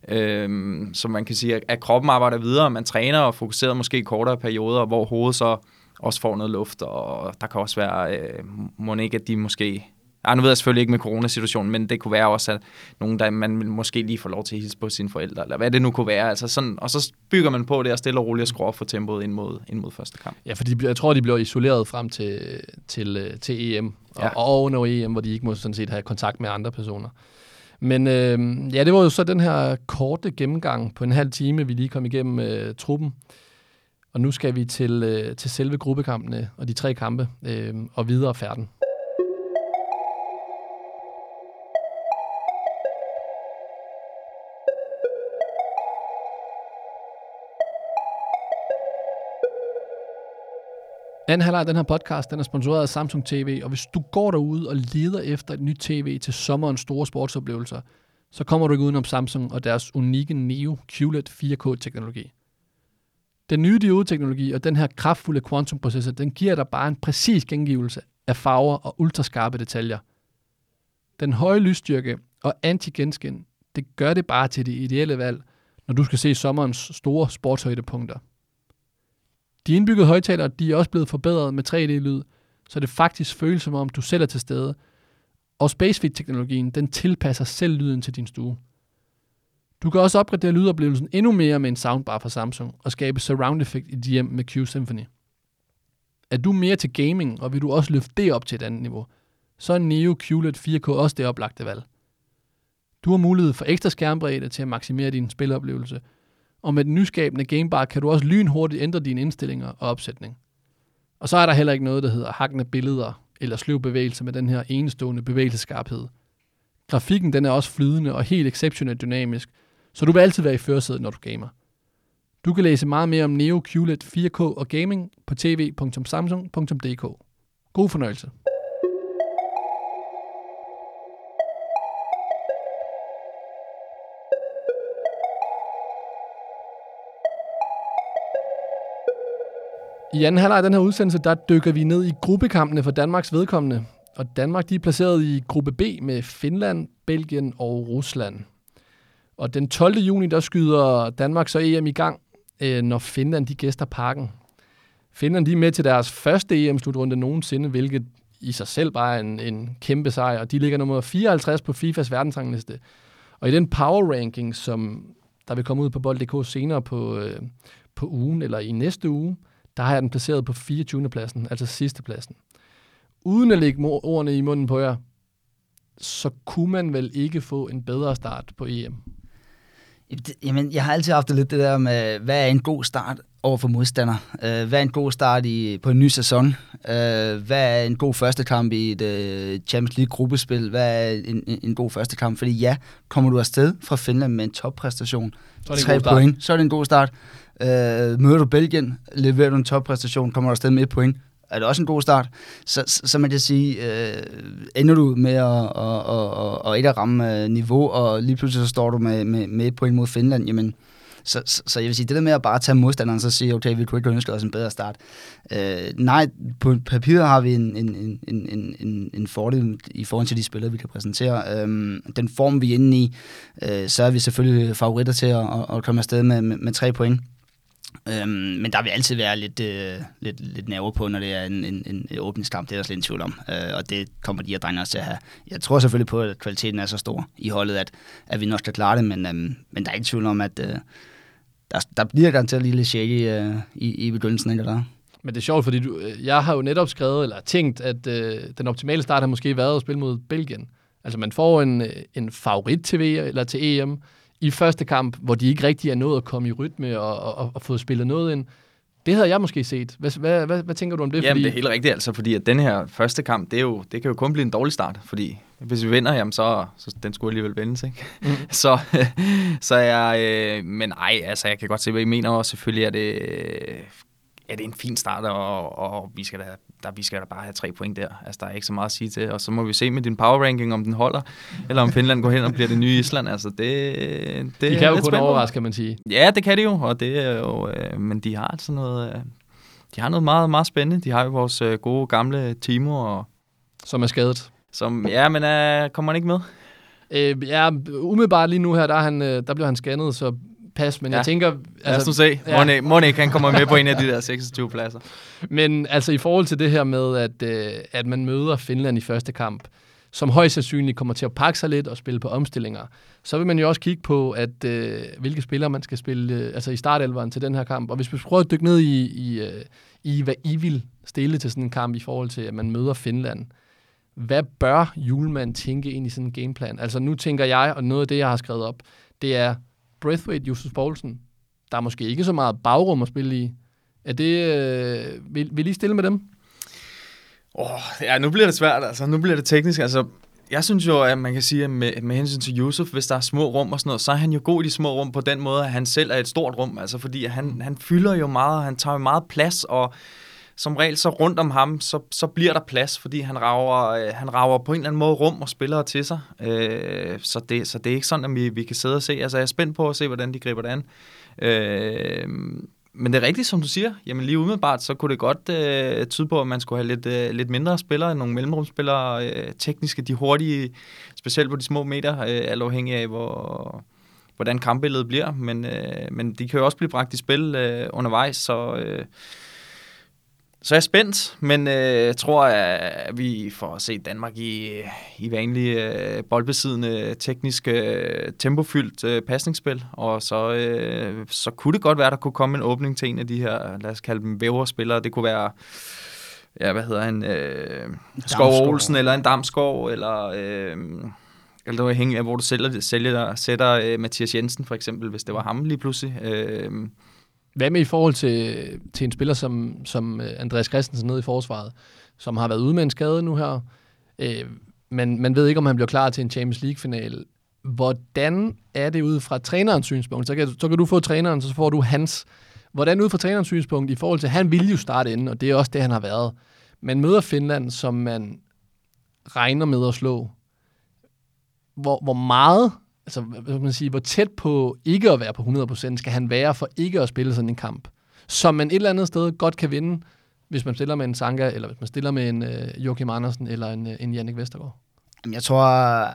Øhm, så man kan sige, at kroppen arbejder videre, man træner og fokuserer måske i kortere perioder, hvor hovedet så også får noget luft, og der kan også være, øh, må ikke, at de måske Ja, nu ved jeg selvfølgelig ikke med coronasituationen, men det kunne være også, at nogen, der man måske lige får lov til at hilse på sine forældre, eller hvad det nu kunne være. Altså sådan, og så bygger man på det og stille og roligt og skruer op for tempoet ind mod, ind mod første kamp. Ja, fordi jeg tror, de bliver isoleret frem til, til, øh, til EM, ja. og, og under EM, hvor de ikke må sådan set have kontakt med andre personer. Men øh, ja, det var jo så den her korte gennemgang på en halv time, vi lige kom igennem øh, truppen. Og nu skal vi til, øh, til selve gruppekampene og de tre kampe øh, og videre færden. Anden halvleg af den her podcast, den er sponsoreret af Samsung TV, og hvis du går derude og leder efter et nyt tv til sommerens store sportsoplevelser, så kommer du ikke udenom Samsung og deres unikke Neo QLED 4K-teknologi. Den nye diode-teknologi og den her kraftfulde quantum-processor, den giver dig bare en præcis gengivelse af farver og ultraskarpe detaljer. Den høje lysstyrke og anti-genskin, det gør det bare til det ideelle valg, når du skal se sommerens store sportshøjdepunkter. De indbyggede højtalere de er også blevet forbedret med 3D-lyd, så det faktisk føles som om, du selv er til stede. Og SpaceFit-teknologien, den tilpasser selv lyden til din stue. Du kan også opgradere lydoplevelsen endnu mere med en soundbar fra Samsung og skabe surround effekt i dit hjem med Q Symphony. Er du mere til gaming, og vil du også løfte det op til et andet niveau, så er Neo QLED 4K også det oplagte valg. Du har mulighed for ekstra skærmbredde til at maksimere din spiloplevelse – og med den nyskabende gamebar kan du også lynhurtigt ændre dine indstillinger og opsætning. Og så er der heller ikke noget, der hedder hakkende billeder eller sløv bevægelse med den her enestående bevægelseskarphed. Grafikken den er også flydende og helt exceptionelt dynamisk, så du vil altid være i førersædet, når du gamer. Du kan læse meget mere om Neo QLED 4K og gaming på tv.samsung.dk. God fornøjelse. I anden halvleg af den her udsendelse, der dykker vi ned i gruppekampene for Danmarks vedkommende. Og Danmark de er placeret i gruppe B med Finland, Belgien og Rusland. Og den 12. juni, der skyder Danmark så EM i gang, øh, når Finland de gæster parken. Finland de er med til deres første EM-slutrunde nogensinde, hvilket i sig selv bare er en, en kæmpe sejr. Og De ligger nummer 54 på FIFAs verdensrangliste. Og i den power ranking, som der vil komme ud på bold.dk senere på, øh, på ugen, eller i næste uge, der har jeg den placeret på 24. pladsen, altså sidste pladsen. Uden at lægge ordene i munden på jer, så kunne man vel ikke få en bedre start på EM? Jamen, jeg har altid haft lidt det der med, hvad er en god start over for modstander? Uh, hvad er en god start i, på en ny sæson? Uh, hvad er en god første kamp i et uh, Champions League gruppespil? Hvad er en, en, god første kamp? Fordi ja, kommer du afsted fra Finland med en toppræstation, tre point, så er det en god start. Øh, møder du Belgien, leverer du en toppræstation, kommer der afsted med et point, er det også en god start. Så, så, så man kan sige, øh, ender du med at, at, at, at, at ramme øh, niveau, og lige pludselig så står du med, med, med et point mod Finland, jamen, så, så, så jeg vil sige, det der med at bare tage modstanderen og sige, okay, vi kunne ikke ønske os en bedre start. Øh, nej, på papiret har vi en, en, en, en, en, en fordel i forhold til de spillere, vi kan præsentere. Øh, den form, vi er inde i, øh, så er vi selvfølgelig favoritter til at, at komme afsted med, med, med tre point. Øhm, men der vil altid være lidt, øh, lidt, lidt nerve på, når det er en, en, en åbningskamp. Det er der slet en tvivl om. Øh, og det kommer de her drenge også til at have. Jeg tror selvfølgelig på, at kvaliteten er så stor i holdet, at, at vi nok skal klare det. Men, øhm, men der er ikke tvivl om, at øh, der, der bliver garanteret lige lidt shaky øh, i, i begyndelsen. Ikke der? Men det er sjovt, fordi du, øh, jeg har jo netop skrevet, eller tænkt, at øh, den optimale start har måske været at spille mod Belgien. Altså man får en, øh, en favorit til VM, eller til EM i første kamp, hvor de ikke rigtig er nået at komme i rytme og, og, og få spillet noget ind. Det havde jeg måske set. Hvad, hvad, hvad, hvad tænker du om det? Jamen, fordi... det er helt rigtigt, altså, fordi at den her første kamp, det, er jo, det kan jo kun blive en dårlig start, fordi hvis vi vinder, jamen så, så den skulle alligevel vendes, ikke? Mm. så, så jeg, øh, men ej, altså jeg kan godt se, hvad I mener, og selvfølgelig er det, ja, det er en fin start, og, og vi, skal da, der, vi skal da bare have tre point der. Altså, der er ikke så meget at sige til. Og så må vi se med din power ranking, om den holder, eller om Finland går hen og bliver det nye Island. Altså, det, det de kan jo kun overraske, kan man sige. Ja, det kan de jo, og det er jo, øh, men de har altså noget, øh, de har noget meget, meget spændende. De har jo vores øh, gode gamle Timo. Og, som er skadet. Som, ja, men øh, kommer han ikke med? Øh, ja, umiddelbart lige nu her, der, han, øh, der bliver han scannet, så pas, men ja. jeg tænker... Altså, Lad os nu se. Ja. Monik, han kommer med på en af de der 26 pladser. Men altså i forhold til det her med, at, øh, at man møder Finland i første kamp, som højst sandsynligt kommer til at pakke sig lidt og spille på omstillinger, så vil man jo også kigge på, at øh, hvilke spillere man skal spille øh, altså i startelveren til den her kamp. Og hvis vi prøver at dykke ned i, i, øh, i, hvad I vil stille til sådan en kamp i forhold til, at man møder Finland, hvad bør Julemand tænke ind i sådan en gameplan? Altså nu tænker jeg, og noget af det, jeg har skrevet op, det er, Braithwaite, Justus Poulsen, der er måske ikke så meget bagrum at spille i. Er det, øh, vil, vil I stille med dem? Åh, oh, ja, nu bliver det svært, altså. Nu bliver det teknisk. Altså, jeg synes jo, at man kan sige, at med, med hensyn til Yusuf, hvis der er små rum og sådan noget, så er han jo god i de små rum på den måde, at han selv er et stort rum. Altså, fordi han, han fylder jo meget, og han tager jo meget plads, og som regel så rundt om ham, så, så bliver der plads, fordi han rager, øh, han rager på en eller anden måde rum og spillere til sig. Øh, så, det, så det er ikke sådan, at vi, vi kan sidde og se. Altså jeg er spændt på at se, hvordan de griber det an. Øh, men det er rigtigt, som du siger. Jamen lige umiddelbart, så kunne det godt øh, tyde på, at man skulle have lidt, øh, lidt mindre spillere, nogle mellemrumspillere, øh, tekniske, de hurtige, specielt på de små meter, øh, alt afhængig af, hvor, hvordan kampbilledet bliver. Men, øh, men de kan jo også blive bragt i spil øh, undervejs, så... Øh, så jeg er spændt, men øh, jeg tror, at vi får se Danmark i, i vanlig øh, boldbesiddende, teknisk, øh, tempofyldt øh, pasningsspil. Og så, øh, så kunne det godt være, at der kunne komme en åbning til en af de her, lad os kalde dem væverspillere. Det kunne være, ja, hvad hedder han, øh, Skov Olsen, eller en Damskov, eller... Øh, eller det var hængende af, hvor du sælger, sælger sætter øh, Mathias Jensen for eksempel, hvis det var ham lige pludselig. Øh, hvad med i forhold til, til en spiller som, som øh, Andreas Christensen nede i forsvaret, som har været ude med en skade nu her, øh, men man ved ikke, om han bliver klar til en Champions League-final. Hvordan er det ud fra trænerens synspunkt? Så kan, så kan du få træneren, så får du hans. Hvordan ud fra trænerens synspunkt i forhold til, han vil jo starte inden, og det er også det, han har været. Man møder Finland, som man regner med at slå. Hvor, hvor meget altså, hvad man sige, hvor tæt på ikke at være på 100% skal han være for ikke at spille sådan en kamp, som man et eller andet sted godt kan vinde, hvis man stiller med en Sanka, eller hvis man stiller med en øh, Joachim Andersen, eller en, øh, en Jannik Vestergaard? Jeg tror, øh,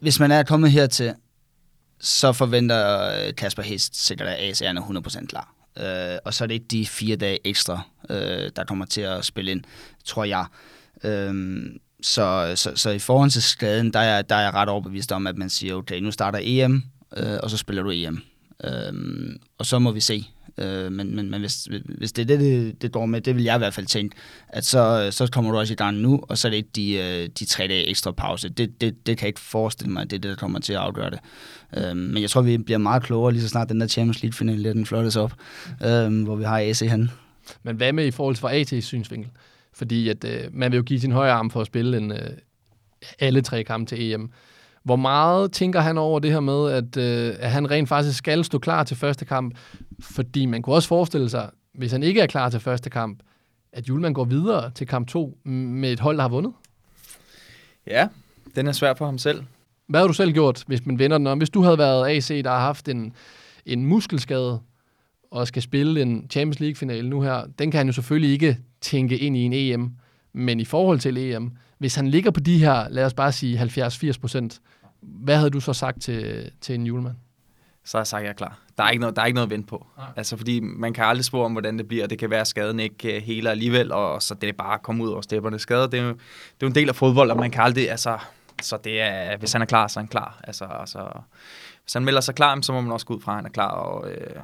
hvis man er kommet hertil, så forventer øh, Kasper Hest sikkert, at AC er 100% klar. Øh, og så er det ikke de fire dage ekstra, øh, der kommer til at spille ind, tror jeg. Øh, så, så, så i forhold til skaden, der er, der er jeg ret overbevist om, at man siger, okay, nu starter EM, øh, og så spiller du EM. Øh, og så må vi se. Øh, men men, men hvis, hvis det er det, det, det går med, det vil jeg i hvert fald tænke, at så, så kommer du også i gang nu, og så er det ikke de, øh, de tre dage ekstra pause. Det, det, det kan jeg ikke forestille mig, at det er det, der kommer til at afgøre det. Øh, men jeg tror, vi bliver meget klogere, lige så snart den der Champions League-finale, den flottes op, øh, hvor vi har AC hen. Men hvad med i forhold til fra AT's synsvinkel? Fordi at, øh, man vil jo give sin højre arm for at spille en, øh, alle tre kampe til EM. Hvor meget tænker han over det her med, at, øh, at han rent faktisk skal stå klar til første kamp? Fordi man kunne også forestille sig, hvis han ikke er klar til første kamp, at Julemand går videre til kamp 2 med et hold, der har vundet? Ja, den er svær for ham selv. Hvad har du selv gjort, hvis man vender den om? Hvis du havde været AC, der har haft en, en muskelskade, og skal spille en Champions League-finale nu her, den kan han jo selvfølgelig ikke tænke ind i en EM. Men i forhold til EM, hvis han ligger på de her, lad os bare sige 70-80 procent, hvad havde du så sagt til, til en julemand? Så har jeg sagt, at jeg er klar. Der er ikke noget, der er ikke noget at vente på. Nej. Altså, fordi man kan aldrig spore om, hvordan det bliver. Det kan være, at skaden ikke uh, hele alligevel, og så det er bare at komme ud over stepperne. Skade, det er, jo, det er jo en del af fodbold, og man kan aldrig, altså, så det er, hvis han er klar, så er han klar. Altså, altså, hvis han melder sig klar, så må man også gå ud fra, at han er klar. Og, øh,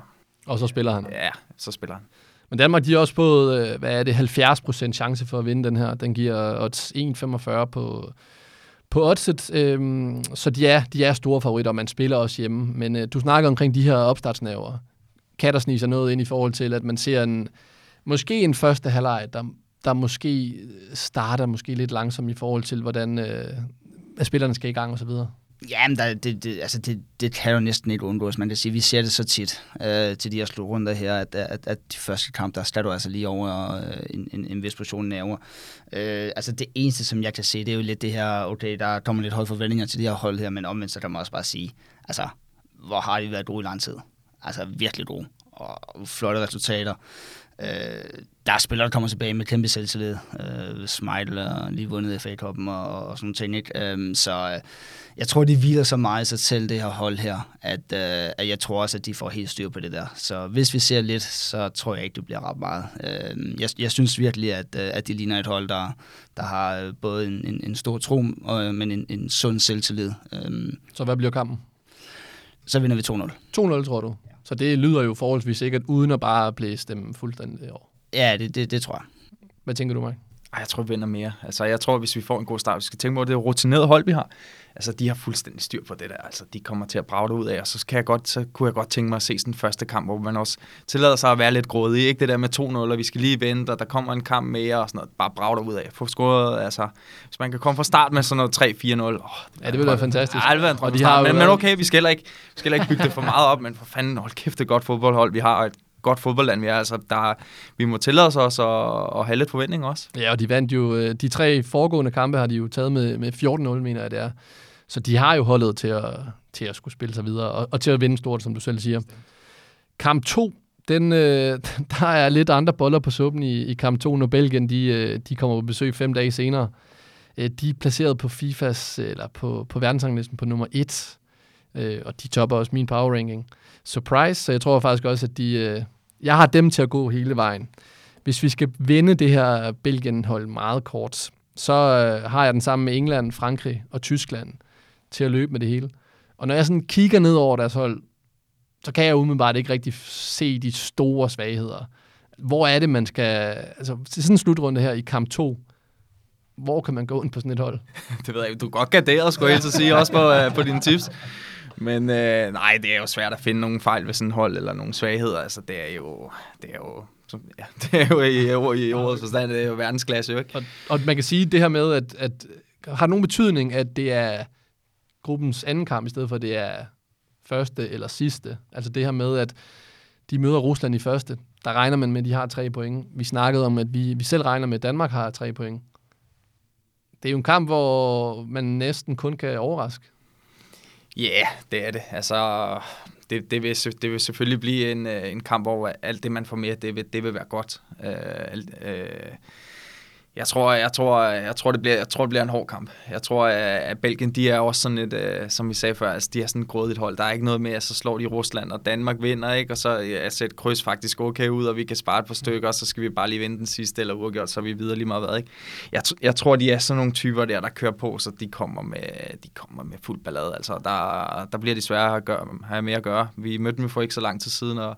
og så spiller han? Ja, så spiller han. Men Danmark, de har også fået, øh, hvad er det, 70% chance for at vinde den her. Den giver odds 1,45 på, på oddset, øhm, så de er, de er store favoritter, og man spiller også hjemme. Men øh, du snakker omkring de her opstartsnaver. Kan der snige sig noget ind i forhold til, at man ser en, måske en første halvleg, der, der måske starter måske lidt langsomt i forhold til, hvordan øh, at spillerne skal i gang og så videre? Jamen, der, det, det, altså det, det kan jo næsten ikke undgås. Man kan sige, vi ser det så tit øh, til de her slutrunder her, at, at, at de første kamp, der skal du altså lige over øh, en, en, en vis portion nerver. Øh, altså det eneste, som jeg kan se, det er jo lidt det her, okay, der kommer lidt høje forventninger til de her hold her, men omvendt så kan man også bare sige, altså, hvor har de været gode i lang tid? Altså virkelig gode og flotte resultater. Øh, der er spillere, der kommer tilbage med kæmpe selvtillid. Øh, Smile har lige vundet FA-koppen og, og sådan ting. Ikke? Øh, så øh, jeg tror, de hviler så meget i sig selv, det her hold her, at, øh, at jeg tror også, at de får helt styr på det der. Så hvis vi ser lidt, så tror jeg ikke, det bliver ret meget. Øh, jeg, jeg synes virkelig, at, øh, at de ligner et hold, der, der har både en, en, en stor tro, og, men en, en sund selvtillid. Øh, så hvad bliver kampen? Så vinder vi 2-0. 2-0, tror du? Så det lyder jo forholdsvis sikkert, uden at bare blæse dem fuldstændig over. Ja, det, det, det tror jeg. Hvad tænker du, Mike? Ej, jeg tror, vi vinder mere. Altså, jeg tror, hvis vi får en god start, vi skal tænke på, det er rutineret hold, vi har. Altså, de har fuldstændig styr på det der. Altså, de kommer til at brage det ud af, og så, kan jeg godt, så kunne jeg godt tænke mig at se sådan en første kamp, hvor man også tillader sig at være lidt grådig. Ikke det der med 2-0, og vi skal lige vente, og der kommer en kamp mere, og sådan noget. Bare brage det ud af. Få scoret, altså, hvis man kan komme fra start med sådan noget 3-4-0. Oh, ja, det ville være fantastisk. Ja, det ville være en de har men, men, okay, vi skal heller ikke, vi skal heller ikke bygge det for meget op, men for fanden, hold kæft, det er godt fodboldhold, vi har, et godt fodboldland vi er. Altså, der, vi må tillade os også at, at have lidt forventning også. Ja, og de vandt jo, øh, de tre foregående kampe har de jo taget med, med 14-0, mener jeg det er. Så de har jo holdet til at, til at skulle spille sig videre, og, og til at vinde stort, som du selv siger. Kamp 2, den, øh, der er lidt andre boller på suppen i, i kamp 2, når Belgien de, øh, de kommer på besøg fem dage senere. Øh, de er placeret på FIFAs, øh, eller på, på verdensranglisten på nummer 1, øh, og de topper også min power ranking. Surprise, så jeg tror faktisk også, at de, øh, jeg har dem til at gå hele vejen. Hvis vi skal vinde det her Belgien-hold meget kort, så øh, har jeg den sammen med England, Frankrig og Tyskland til at løbe med det hele. Og når jeg sådan kigger ned over deres hold, så kan jeg umiddelbart ikke rigtig se de store svagheder. Hvor er det, man skal... Altså, til sådan en slutrunde her i kamp 2, hvor kan man gå ind på sådan et hold? det ved jeg Du er godt garderet, skulle jeg sige, også på, uh, på dine tips. Men øh, nej, det er jo svært at finde nogle fejl ved sådan et hold, eller nogle svagheder. Altså, det er jo... Det er jo som, ja, det er jo i, i ordets forstand, det er jo verdensklasse, ikke? Og, og man kan sige det her med, at, at har nogen betydning, at det er gruppens anden kamp, i stedet for at det er første eller sidste. Altså det her med, at de møder Rusland i første. Der regner man med, at de har tre point. Vi snakkede om, at vi, vi selv regner med, at Danmark har tre point. Det er jo en kamp, hvor man næsten kun kan overraske. Ja, yeah, det er det. Altså, det, det, vil, det vil selvfølgelig blive en, øh, en kamp, hvor alt det, man får med, det vil, det vil være godt. Uh, uh, jeg tror, jeg tror, jeg tror, det bliver, jeg tror, det bliver en hård kamp. Jeg tror, at Belgien, de er også sådan et, uh, som vi sagde før, altså, de er sådan et grådigt hold. Der er ikke noget med, at så slår de Rusland, og Danmark vinder, ikke? Og så er set kryds faktisk okay ud, og vi kan spare et par stykker, og så skal vi bare lige vinde den sidste, eller uafgjort, så er vi videre lige meget hvad, ikke? Jeg, jeg tror, de er sådan nogle typer der, der kører på, så de kommer med, de kommer med fuld ballade. Altså, der, der bliver de svære at gøre, have mere at gøre. Vi mødte dem for ikke så lang tid siden, og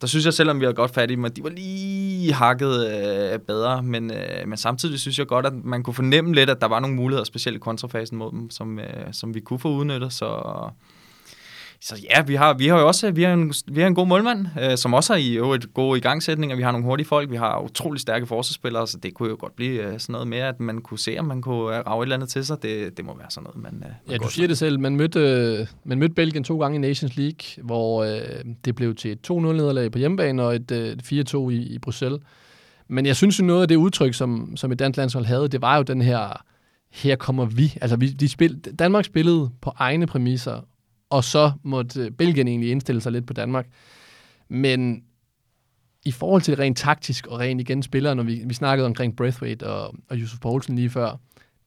der synes jeg, selvom vi havde godt fat i dem, at de var lige hakket øh, bedre, men, øh, men samtidig synes jeg godt, at man kunne fornemme lidt, at der var nogle muligheder, specielt i kontrafasen mod dem, som, øh, som vi kunne få udnyttet, så så ja, vi har, vi har jo også vi har en, vi har en god målmand, øh, som også har i øvrigt gode igangsætninger. Vi har nogle hurtige folk, vi har utrolig stærke forsvarsspillere, så det kunne jo godt blive øh, sådan noget mere, at man kunne se, om man kunne øh, rave et eller andet til sig. Det, det må være sådan noget, man... Øh, ja, du siger det selv. Man mødte, øh, man mødte Belgien to gange i Nations League, hvor øh, det blev til et 2-0-nederlag på hjemmebane og et øh, 4-2 i, i Bruxelles. Men jeg synes jo noget af det udtryk, som, som et dansk landshold havde, det var jo den her her kommer vi. Altså, vi, de spil, Danmark spillede på egne præmisser, og så måtte øh, Belgien egentlig indstille sig lidt på Danmark. Men i forhold til rent taktisk og rent igen spillere, når vi, vi snakkede omkring Breathwaite og, og Yusuf Poulsen lige før,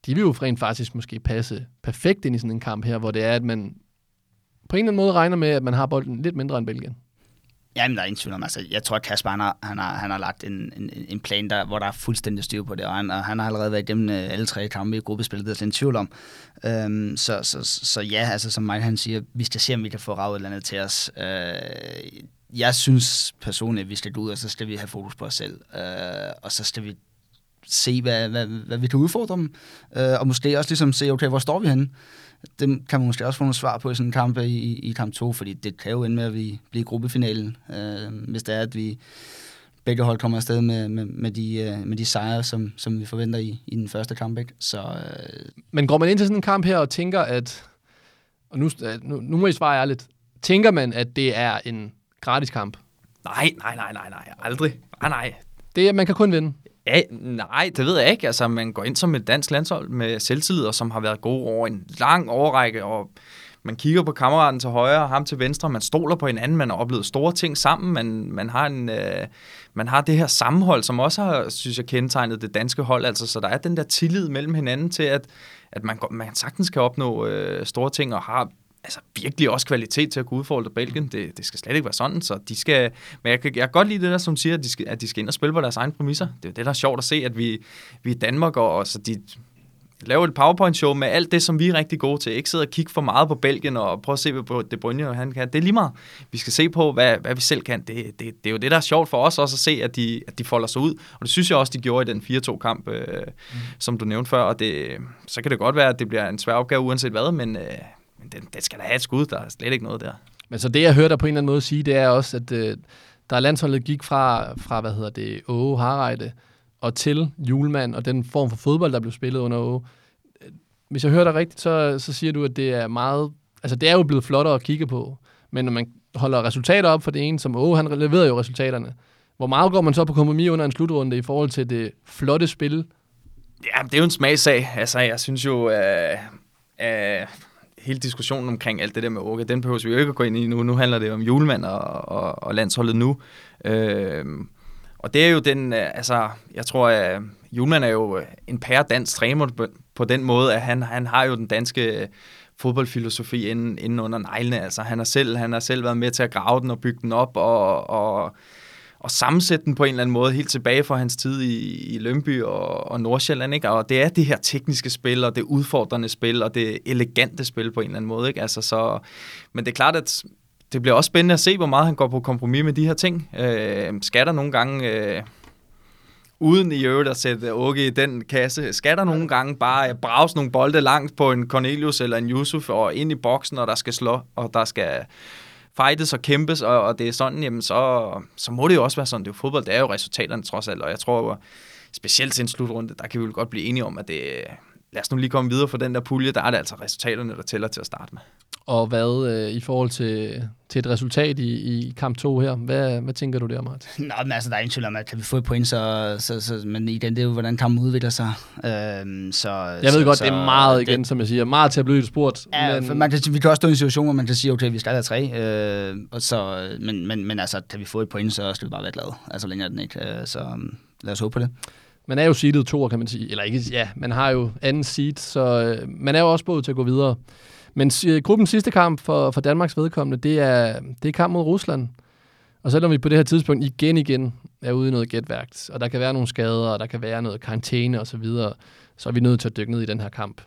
de vil jo rent faktisk måske passe perfekt ind i sådan en kamp her, hvor det er, at man på en eller anden måde regner med, at man har bolden lidt mindre end Belgien. Jamen, der er ingen tvivl om, altså, jeg tror, at Kasper, han har, han har, han har lagt en, en, en plan, der, hvor der er fuldstændig styr på det, og han, og han har allerede været igennem øh, alle tre kampe i gruppespillet, det er slet en tvivl om. Øhm, så, så, så, så ja, altså som Mike han siger, vi skal se, om vi kan få ravet et eller andet til os. Øh, jeg synes personligt, at vi skal gå ud, og så skal vi have fokus på os selv. Øh, og så skal vi se, hvad, hvad, hvad vi kan udfordre dem. Øh, og måske også ligesom se, okay, hvor står vi henne? Det kan man måske også få nogle svar på i sådan en kamp i, i kamp 2, fordi det kan jo ende med, at vi bliver i gruppefinalen, øh, hvis det er, at vi begge hold kommer afsted med, med, med, de, øh, med de sejre, som, som vi forventer i, i den første kamp. Ikke? Så, øh... Men går man ind til sådan en kamp her og tænker, at, og nu, nu, nu må I svare ærligt, tænker man, at det er en gratis kamp? Nej, nej, nej, nej, nej, aldrig. Nej, nej. Det er, man kan kun vinde. Ja, nej, det ved jeg ikke. Altså, man går ind som et dansk landshold med selvtillid, og som har været gode over en lang overrække, og man kigger på kammeraten til højre og ham til venstre, man stoler på hinanden, man har oplevet store ting sammen, man, man, har, en, øh, man har det her sammenhold, som også har, synes jeg, kendetegnet det danske hold, altså, så der er den der tillid mellem hinanden til, at, at man, man sagtens kan opnå øh, store ting, og har altså virkelig også kvalitet til at kunne udfordre Belgien. Det, det skal slet ikke være sådan, så de skal... Men jeg kan, jeg kan godt lide det der, som siger, at de, skal, at de skal ind og spille på deres egne præmisser. Det er det, der er sjovt at se, at vi, vi i Danmark, og, og så de lave et PowerPoint-show med alt det, som vi er rigtig gode til. Ikke sidde og kigge for meget på Belgien og prøve at se på det Bruyne, han kan. Det er lige meget. Vi skal se på, hvad, hvad vi selv kan. Det, det, det er jo det, der er sjovt for os også at se, at de, at de folder sig ud. Og det synes jeg også, de gjorde i den 4-2-kamp, øh, mm. som du nævnte før. Og det, så kan det godt være, at det bliver en svær opgave uanset hvad, men, øh, men den, den skal da have et skud. Der er slet ikke noget der. Men så det, jeg hørte dig på en eller anden måde sige, det er også, at øh, der er landsholdet gik fra, fra hvad hedder det, Åge Harreide og til Julemand og den form for fodbold, der blev spillet under Åge hvis jeg hører dig rigtigt, så, så siger du, at det er meget... Altså, det er jo blevet flottere at kigge på, men når man holder resultater op for det ene, som åh, han leverer jo resultaterne. Hvor meget går man så på kompromis under en slutrunde i forhold til det flotte spil? Ja, det er jo en smagsag. Altså, jeg synes jo, uh, uh, hele diskussionen omkring alt det der med Åke, den behøver vi jo ikke at gå ind i nu. Nu handler det om julemand og, og, og landsholdet nu. Øh, og det er jo den, øh, altså, jeg tror, at Julemand er jo øh, en dansk træner på den måde, at han, han har jo den danske fodboldfilosofi inden, inden under neglene. Altså, han har, selv, han har selv været med til at grave den og bygge den op og, og, og sammensætte den på en eller anden måde helt tilbage fra hans tid i, i Lønby og, og Nordsjælland. Ikke? Og det er det her tekniske spil, og det udfordrende spil, og det elegante spil på en eller anden måde. Ikke? Altså, så, men det er klart, at det bliver også spændende at se, hvor meget han går på kompromis med de her ting. Øh, skal der nogle gange... Øh, uden i øvrigt at sætte Åke i den kasse, skal der nogle gange bare brause nogle bolde langt på en Cornelius eller en Yusuf og ind i boksen, og der skal slå, og der skal fightes og kæmpes, og, og det er sådan, jamen så, så må det jo også være sådan. Det er jo fodbold, det er jo resultaterne trods alt, og jeg tror specielt til en slutrunde, der kan vi jo godt blive enige om, at det, lad os nu lige komme videre for den der pulje, der er det altså resultaterne, der tæller til at starte med. Og hvad øh, i forhold til, til et resultat i, i kamp 2 her, hvad, hvad tænker du der, Martin? Nå, men altså, der er ingen tvivl om, at kan vi få et point, så, så, så men igen, det er jo, hvordan kampen udvikler sig. Øhm, så, jeg ved så, godt, så, det er meget igen, det, som jeg siger, meget til at blive spurgt. Ja, men... for man kan, vi kan også stå i en situation, hvor man kan sige, okay, vi skal have tre, øh, og så, men, men, men altså, kan vi få et point, så skal vi bare være glade. Altså, længere den ikke. Øh, så lad os håbe på det man er jo seedet to, kan man sige. Eller ikke, ja, man har jo anden seed, så øh, man er jo også både til at gå videre. Men øh, gruppens sidste kamp for, for Danmarks vedkommende, det er, det er kamp mod Rusland. Og selvom vi på det her tidspunkt igen igen er ude i noget gætværk, og der kan være nogle skader, og der kan være noget karantæne og så videre, så er vi nødt til at dykke ned i den her kamp.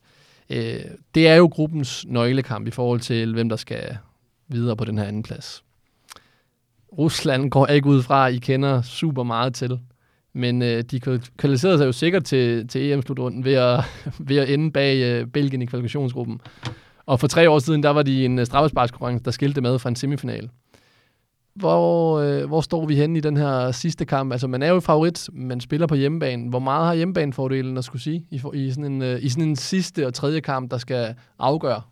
Øh, det er jo gruppens nøglekamp i forhold til, hvem der skal videre på den her anden plads. Rusland går ikke ud fra, I kender super meget til. Men øh, de kvalificerede sig jo sikkert til, til EM-slutrunden ved at, ved at ende bag øh, Belgien i kvalifikationsgruppen. Og for tre år siden, der var de en øh, straffesparkskonkurrence, der skilte med fra en semifinal. Hvor, øh, hvor står vi henne i den her sidste kamp? Altså, man er jo favorit, man spiller på hjemmebane. Hvor meget har hjemmebanefordelen at skulle sige i, i, sådan en, øh, i sådan en sidste og tredje kamp, der skal afgøre?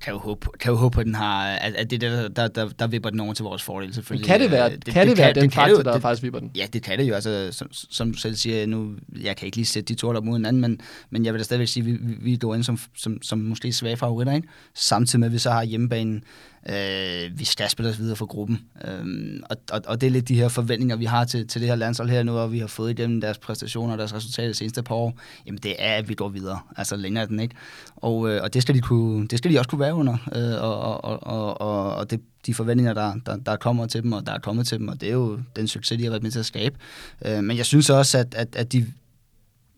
Kan jo håbe, kan jo håbe at, den har, at, at det er der, der, der, der vipper den over til vores fordel, selvfølgelig. Men kan det være, det, kan det, det være kan, den faktor, der det, faktisk vipper den? Ja, det kan det jo. Altså, som, som du selv siger, nu, jeg kan ikke lige sætte de to op mod hinanden, men, men jeg vil da stadigvæk sige, at vi, vi, vi går ind som, som, som måske svage favoritter, ikke? samtidig med, at vi så har hjemmebanen Øh, vi skal spille os videre for gruppen. Øh, og, og, og det er lidt de her forventninger, vi har til, til det her landshold her nu, og vi har fået igennem deres præstationer og deres resultater de seneste par år. Jamen det er, at vi går videre. Altså længere den ikke. Og, øh, og det, skal de kunne, det skal de også kunne være under. Øh, og og, og, og, og det, de forventninger, der, der, der kommer til dem, og der er kommet til dem, og det er jo den succes, de har været med til at skabe. Øh, men jeg synes også, at, at, at de,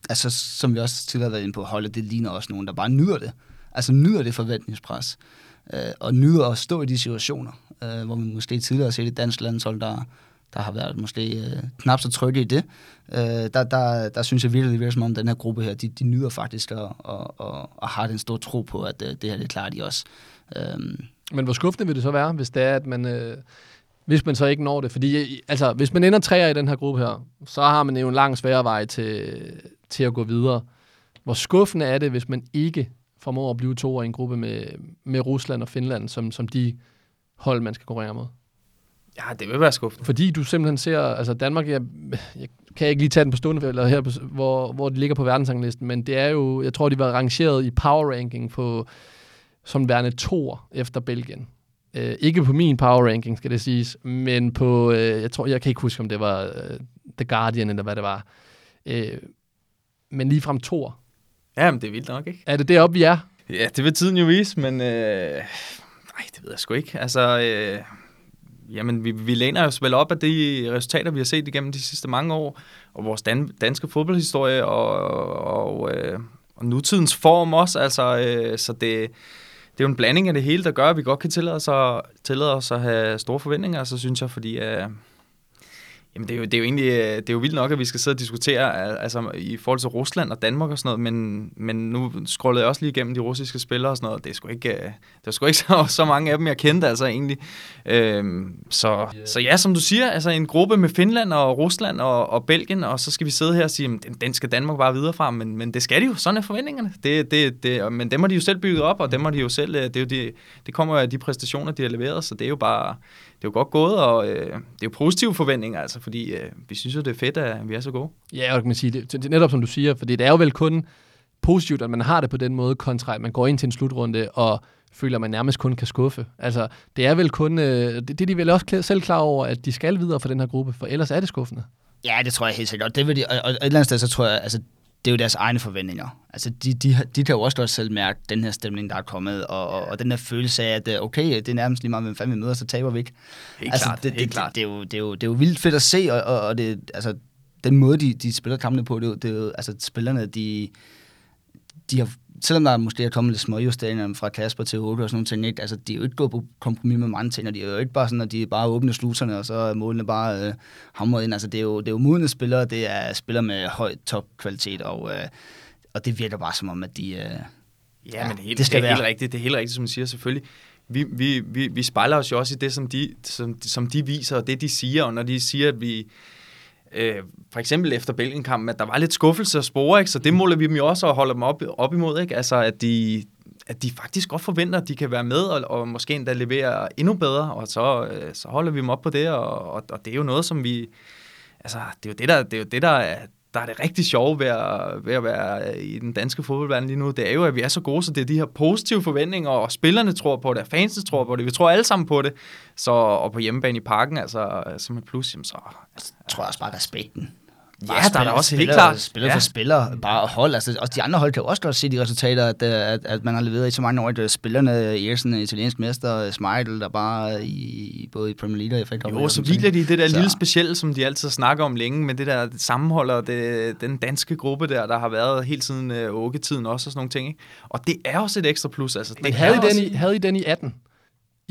altså som vi også tidligere har været inde på, holdet, det ligner også nogen, der bare nyder det. Altså nyder det forventningspres øh, og nyder at stå i de situationer. øh, hvor vi måske tidligere har set et dansk landshold, der, der har været måske øh, knap så trygge i det. Øh, der, der, der synes jeg virkelig, det virker som om den her gruppe her, de, de nyder faktisk at, og, og, og har den store tro på, at øh, det her det klarer de også. Øh, Men hvor skuffende vil det så være, hvis det er, at man... Øh hvis man så ikke når det. Fordi altså, hvis man ender træer i den her gruppe her, så har man jo en lang sværere vej til, til at gå videre. Hvor skuffende er det, hvis man ikke formår at blive to i en gruppe med, med Rusland og Finland, som, som de hold, man skal konkurrere mod? Ja, det vil være skuffende. Fordi du simpelthen ser, altså Danmark, jeg, jeg kan ikke lige tage den på stående, eller her, på, hvor, hvor de ligger på verdensranglisten, men det er jo, jeg tror, de var rangeret i power ranking på, som værende to efter Belgien. Øh, ikke på min power ranking, skal det siges, men på, øh, jeg tror, jeg kan ikke huske, om det var øh, The Guardian, eller hvad det var. Øh, men lige frem to. Jamen, det er vildt nok, ikke? Er det deroppe, vi er? Ja, det vil tiden jo vise, men øh, nej, det ved jeg sgu ikke. Altså, øh, jamen, vi, vi læner os vel op af de resultater, vi har set igennem de sidste mange år, og vores dan, danske fodboldhistorie, og, og, øh, og nutidens form også, altså, øh, så det, det er jo en blanding af det hele, der gør, at vi godt kan tillade os at, tillade os at have store forventninger, så synes jeg, fordi øh, Jamen, det er, jo, det er jo egentlig øh, det er jo vildt nok, at vi skal sidde og diskutere altså, i forhold til Rusland og Danmark og sådan noget, men, men nu scrollede jeg også lige igennem de russiske spillere og sådan noget, det er sgu ikke, øh, det er sgu ikke så, så mange af dem, jeg kendte altså egentlig. Øhm, så, yeah. så ja, som du siger, altså en gruppe med Finland og Rusland og, og Belgien, og så skal vi sidde her og sige, den, den skal Danmark bare videre fra, men, men det skal de jo, sådan er forventningerne. Det, det, det, men dem har de jo selv bygget op, og dem har de jo selv, øh, det, er jo de, det kommer jo af de præstationer, de har leveret, så det er jo bare, det er jo godt gået, og øh, det er jo positive forventninger, altså, fordi øh, vi synes jo, det er fedt, at vi er så gode. Ja, og kan man sige, det, det, netop som du siger, fordi det er jo vel kun positivt, at man har det på den måde, kontra at man går ind til en slutrunde og føler, at man nærmest kun kan skuffe. Altså, det er vel kun, øh, det, det er de vel også selv klar over, at de skal videre for den her gruppe, for ellers er det skuffende. Ja, det tror jeg helt sikkert. Og, det vil de, og, og et eller andet sted, så tror jeg, altså, det er jo deres egne forventninger. Altså, de, de, de kan jo også godt selv mærke den her stemning, der er kommet, og, og, og den her følelse af, at øh, okay, det er nærmest lige meget, hvem fanden vi møder, så taber vi ikke. Helt altså, klart, det, helt det, klart. Det, det, er jo, det, er jo, det er jo vildt fedt at se, og, og, og det, altså, den måde, de, de spiller kampene på, det er jo, det er jo altså, spillerne, de, de har selvom der måske er kommet lidt små justeringer fra Kasper til 8 og sådan nogle ting, ikke? Altså, de er jo ikke gået på kompromis med mange ting, og de er jo ikke bare sådan, at de bare åbner sluserne, og så er målene bare øh, hamret ind. Altså, det er jo, det er jo modne spillere, det er spillere med høj topkvalitet, og, øh, og det virker bare som om, at de... Øh, ja, men helt, det, skal det er være. helt rigtigt, det er helt rigtigt, som du siger, selvfølgelig. Vi, vi, vi, vi spejler os jo også i det, som de, som, som de viser, og det, de siger, og når de siger, at vi øh, for eksempel efter Belgien-kampen, at der var lidt skuffelse og spore, ikke? så det måler vi dem jo også og holder dem op, op imod, ikke? Altså, at de, at de faktisk godt forventer, at de kan være med og, og måske endda levere endnu bedre, og så, øh, så holder vi dem op på det, og, og, og det er jo noget, som vi, altså, det er jo det, der, det er jo det, der er, der er det rigtig sjove ved at, ved at være i den danske fodboldverden lige nu, det er jo, at vi er så gode, så det er de her positive forventninger, og spillerne tror på det, og fansene tror på det, vi tror alle sammen på det, så, og på hjemmebane i parken, altså som et plus, jamen, så... Jeg tror også bare respekten. Ja, der er der også helt klart. Spiller ja. for spiller, bare hold. Altså, også de andre hold kan jo også godt se de resultater, at, at, at man har leveret i så mange år. At spillerne, Eriksen, italiensk mester, Smeichel, der bare i, både i Premier League og i FA Jo, så hviler de det der så. lille specielle, som de altid snakker om længe, men det der sammenhold og det, den danske gruppe der, der har været hele tiden uh, tiden også og sådan nogle ting. Ikke? Og det er også et ekstra plus. Altså, men havde I, den i, havde I den i 18?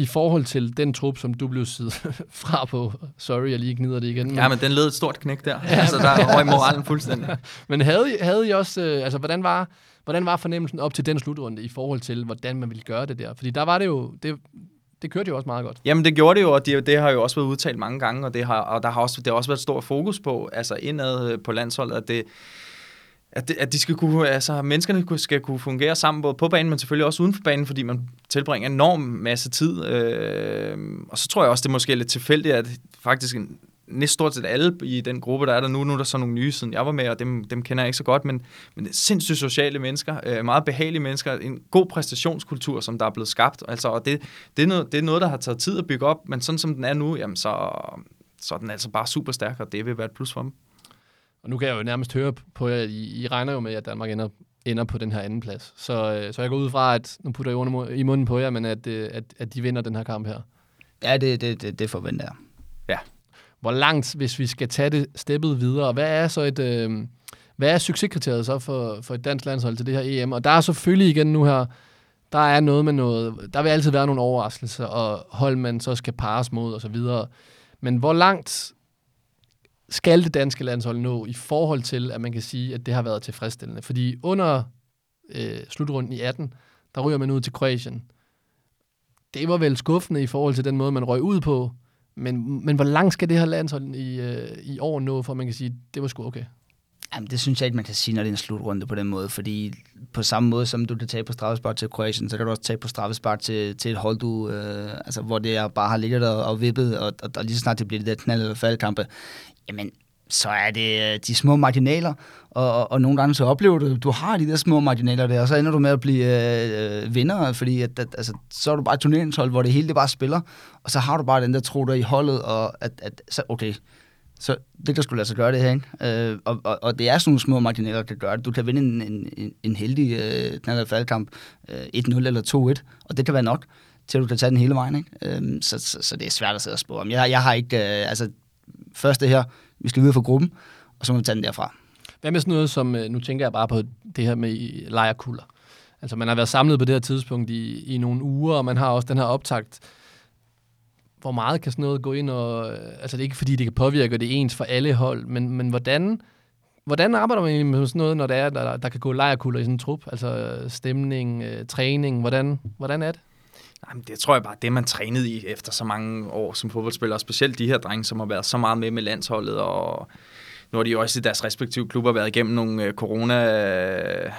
I forhold til den trup, som du blev siddet fra på. Sorry, jeg lige gnider det igen. Men... Ja, men den led et stort knæk der. Ja, altså, der røg moralen fuldstændig. men havde I, havde I også, øh, altså, hvordan var, hvordan var fornemmelsen op til den slutrunde i forhold til, hvordan man ville gøre det der? Fordi der var det jo, det, det kørte jo også meget godt. Jamen det gjorde det jo, og det, det har jo også været udtalt mange gange, og det har, og der har også, det har også været stor fokus på, altså indad på landsholdet, at det, at, de, at de skal kunne, altså menneskerne skal kunne fungere sammen både på banen, men selvfølgelig også uden for banen, fordi man tilbringer en enorm masse tid. Øh, og så tror jeg også, det er måske lidt tilfældigt, at faktisk næst stort set alle i den gruppe, der er der nu, nu er der så nogle nye, siden jeg var med, og dem, dem kender jeg ikke så godt, men, men sindssygt sociale mennesker, øh, meget behagelige mennesker, en god præstationskultur, som der er blevet skabt, altså, og det, det, er noget, det er noget, der har taget tid at bygge op, men sådan som den er nu, jamen, så, så er den altså bare super stærk, og det vil være et plus for dem. Og nu kan jeg jo nærmest høre på jer, I, I regner jo med, at Danmark ender, ender på den her anden plads. Så, øh, så jeg går ud fra, at nu putter jeg i munden på jer, men at, øh, at, at de vinder den her kamp her. Ja, det, det, det, det forventer jeg. Ja. Hvor langt, hvis vi skal tage det steppet videre, hvad er så et... Øh, hvad er succeskriteriet så for, for et dansk landshold til det her EM? Og der er selvfølgelig igen nu her Der er noget med noget, der vil altid være nogle overraskelser, og hold man så skal pares mod og så videre. Men hvor langt skal det danske landshold nå i forhold til, at man kan sige, at det har været tilfredsstillende? Fordi under øh, slutrunden i 18, der ryger man ud til Kroatien. Det var vel skuffende i forhold til den måde, man røg ud på. Men, men hvor langt skal det her landshold i, øh, i år nå, for man kan sige, det var sgu okay? Jamen, det synes jeg ikke, man kan sige, når det er en slutrunde på den måde, fordi på samme måde, som du kan tage på straffespark til Kroatien, så kan du også tage på straffespark til, til et hold, du, øh, altså, hvor det er bare har ligget og, og vippet, og, og, og lige så snart det bliver det der knald- eller faldkampe, jamen, så er det øh, de små marginaler, og, og, og nogle gange så oplever du, du har de der små marginaler der, og så ender du med at blive øh, øh, vinder, fordi at, at, altså, så er du bare et turneringshold, hvor det hele det bare spiller, og så har du bare den der tro der i holdet, og at, at så, okay, så det kan skulle lade sig gøre det her, ikke? Øh, og, og, og det er sådan nogle små marginaler, der gør det. Du kan vinde en, en, en heldig øh, knald- faldkamp øh, 1-0 eller 2-1, og det kan være nok til at du kan tage den hele vejen, ikke? Øh, så, så, så, det er svært at sidde og spå om. Jeg, jeg har ikke, øh, altså første her, vi skal videre fra gruppen, og så må vi tage den derfra. Hvad med sådan noget som, øh, nu tænker jeg bare på det her med lejerkulder. Altså man har været samlet på det her tidspunkt i, i nogle uger, og man har også den her optakt. Hvor meget kan sådan noget gå ind og... Øh, altså det er ikke fordi, det kan påvirke, det er ens for alle hold, men, men hvordan, hvordan arbejder man med sådan noget, når der, er, der, der kan gå lejerkulder i sådan en trup? Altså stemning, øh, træning, hvordan, hvordan er det? Jamen, det tror jeg bare, det man trænede i efter så mange år som fodboldspiller, og specielt de her drenge, som har været så meget med med landsholdet, og nu har de også i deres respektive klubber været igennem nogle øh, corona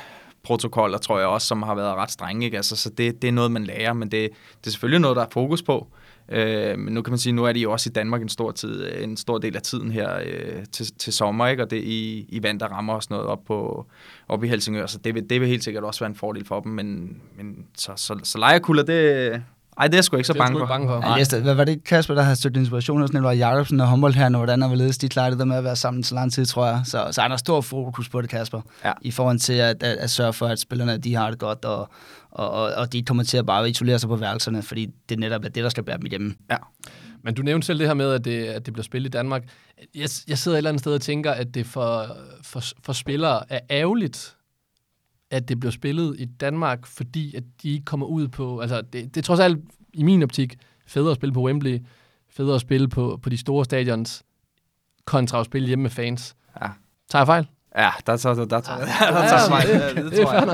protokoller, tror jeg også, som har været ret strenge. Ikke? Altså, så det, det er noget, man lærer, men det, det er selvfølgelig noget, der er fokus på. Øh, men nu kan man sige, nu er de jo også i Danmark en stor, tid, en stor del af tiden her øh, til, til sommer, ikke? og det i, i vand, der rammer os noget op, på, op i Helsingør, så det vil, det vil helt sikkert også være en fordel for dem, men, men så, så, så lejerkulder, det, ej, det er jeg sgu ikke så Det er bange for. bange for. Jeg læste, hvad var det Kasper, der har støttet inspiration hos Nikolaj Jacobsen og Humboldt her, hvordan og hvorledes de klarer det der med at være sammen så lang tid, tror jeg. Så, så er der stor fokus på det, Kasper, Ja. i forhold til at, at, at sørge for, at spillerne de har det godt, og, og, og, og de kommer til at bare isolere sig på værelserne, fordi det netop er det, der skal bære dem igennem. Ja. Men du nævnte selv det her med, at det, at det bliver spillet i Danmark. Jeg, jeg sidder et eller andet sted og tænker, at det for, for, for spillere er ærgerligt, at det bliver spillet i Danmark, fordi at de ikke kommer ud på... Altså, det, det er trods alt, i min optik, federe at spille på Wembley, federe at spille på, på de store stadions, kontra at spille hjemme med fans. Ja. Tager jeg fejl? Ja, der tager der, der, der, der, Ja, tager mig. det- Det, tror jeg.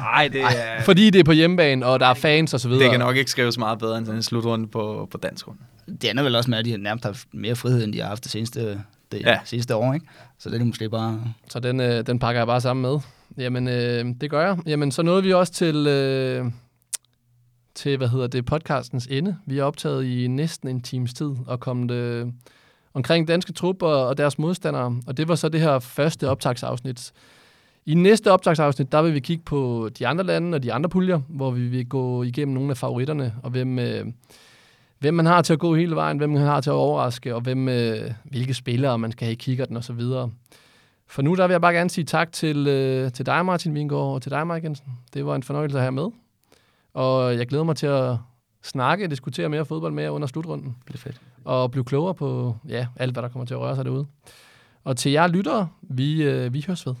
Nej, det, er, Fordi det er på hjemmebane, og der er fans og så videre. det kan nok ikke skrives meget bedre end sådan en slutrunde på, på dansk runde. Det ender vel også med, at de nærmest har mere frihed, end de har haft det seneste, det Ja. sidste år, ikke? Så det er måske bare... Så den, øh, den pakker jeg bare sammen med. Jamen, øh, det gør jeg. Jamen, så nåede vi også til, øh, til hvad hedder det, podcastens ende. Vi er optaget i næsten en times tid og kommet øh, omkring danske trupper og deres modstandere. Og det var så det her første optagsafsnit. I næste optagsafsnit, der vil vi kigge på de andre lande og de andre puljer, hvor vi vil gå igennem nogle af favoritterne, og hvem, øh, hvem man har til at gå hele vejen, hvem man har til at overraske, og hvem, øh, hvilke spillere man skal have i kikkerten og så videre. For nu der vil jeg bare gerne sige tak til, øh, til dig, Martin Vingård, og til dig, Mike Jensen. Det var en fornøjelse at have med. Og jeg glæder mig til at snakke og diskutere mere fodbold med jer under slutrunden. Det er fedt. Og blive klogere på ja, alt, hvad der kommer til at røre sig derude. Og til jer lyttere, vi, øh, vi høres ved.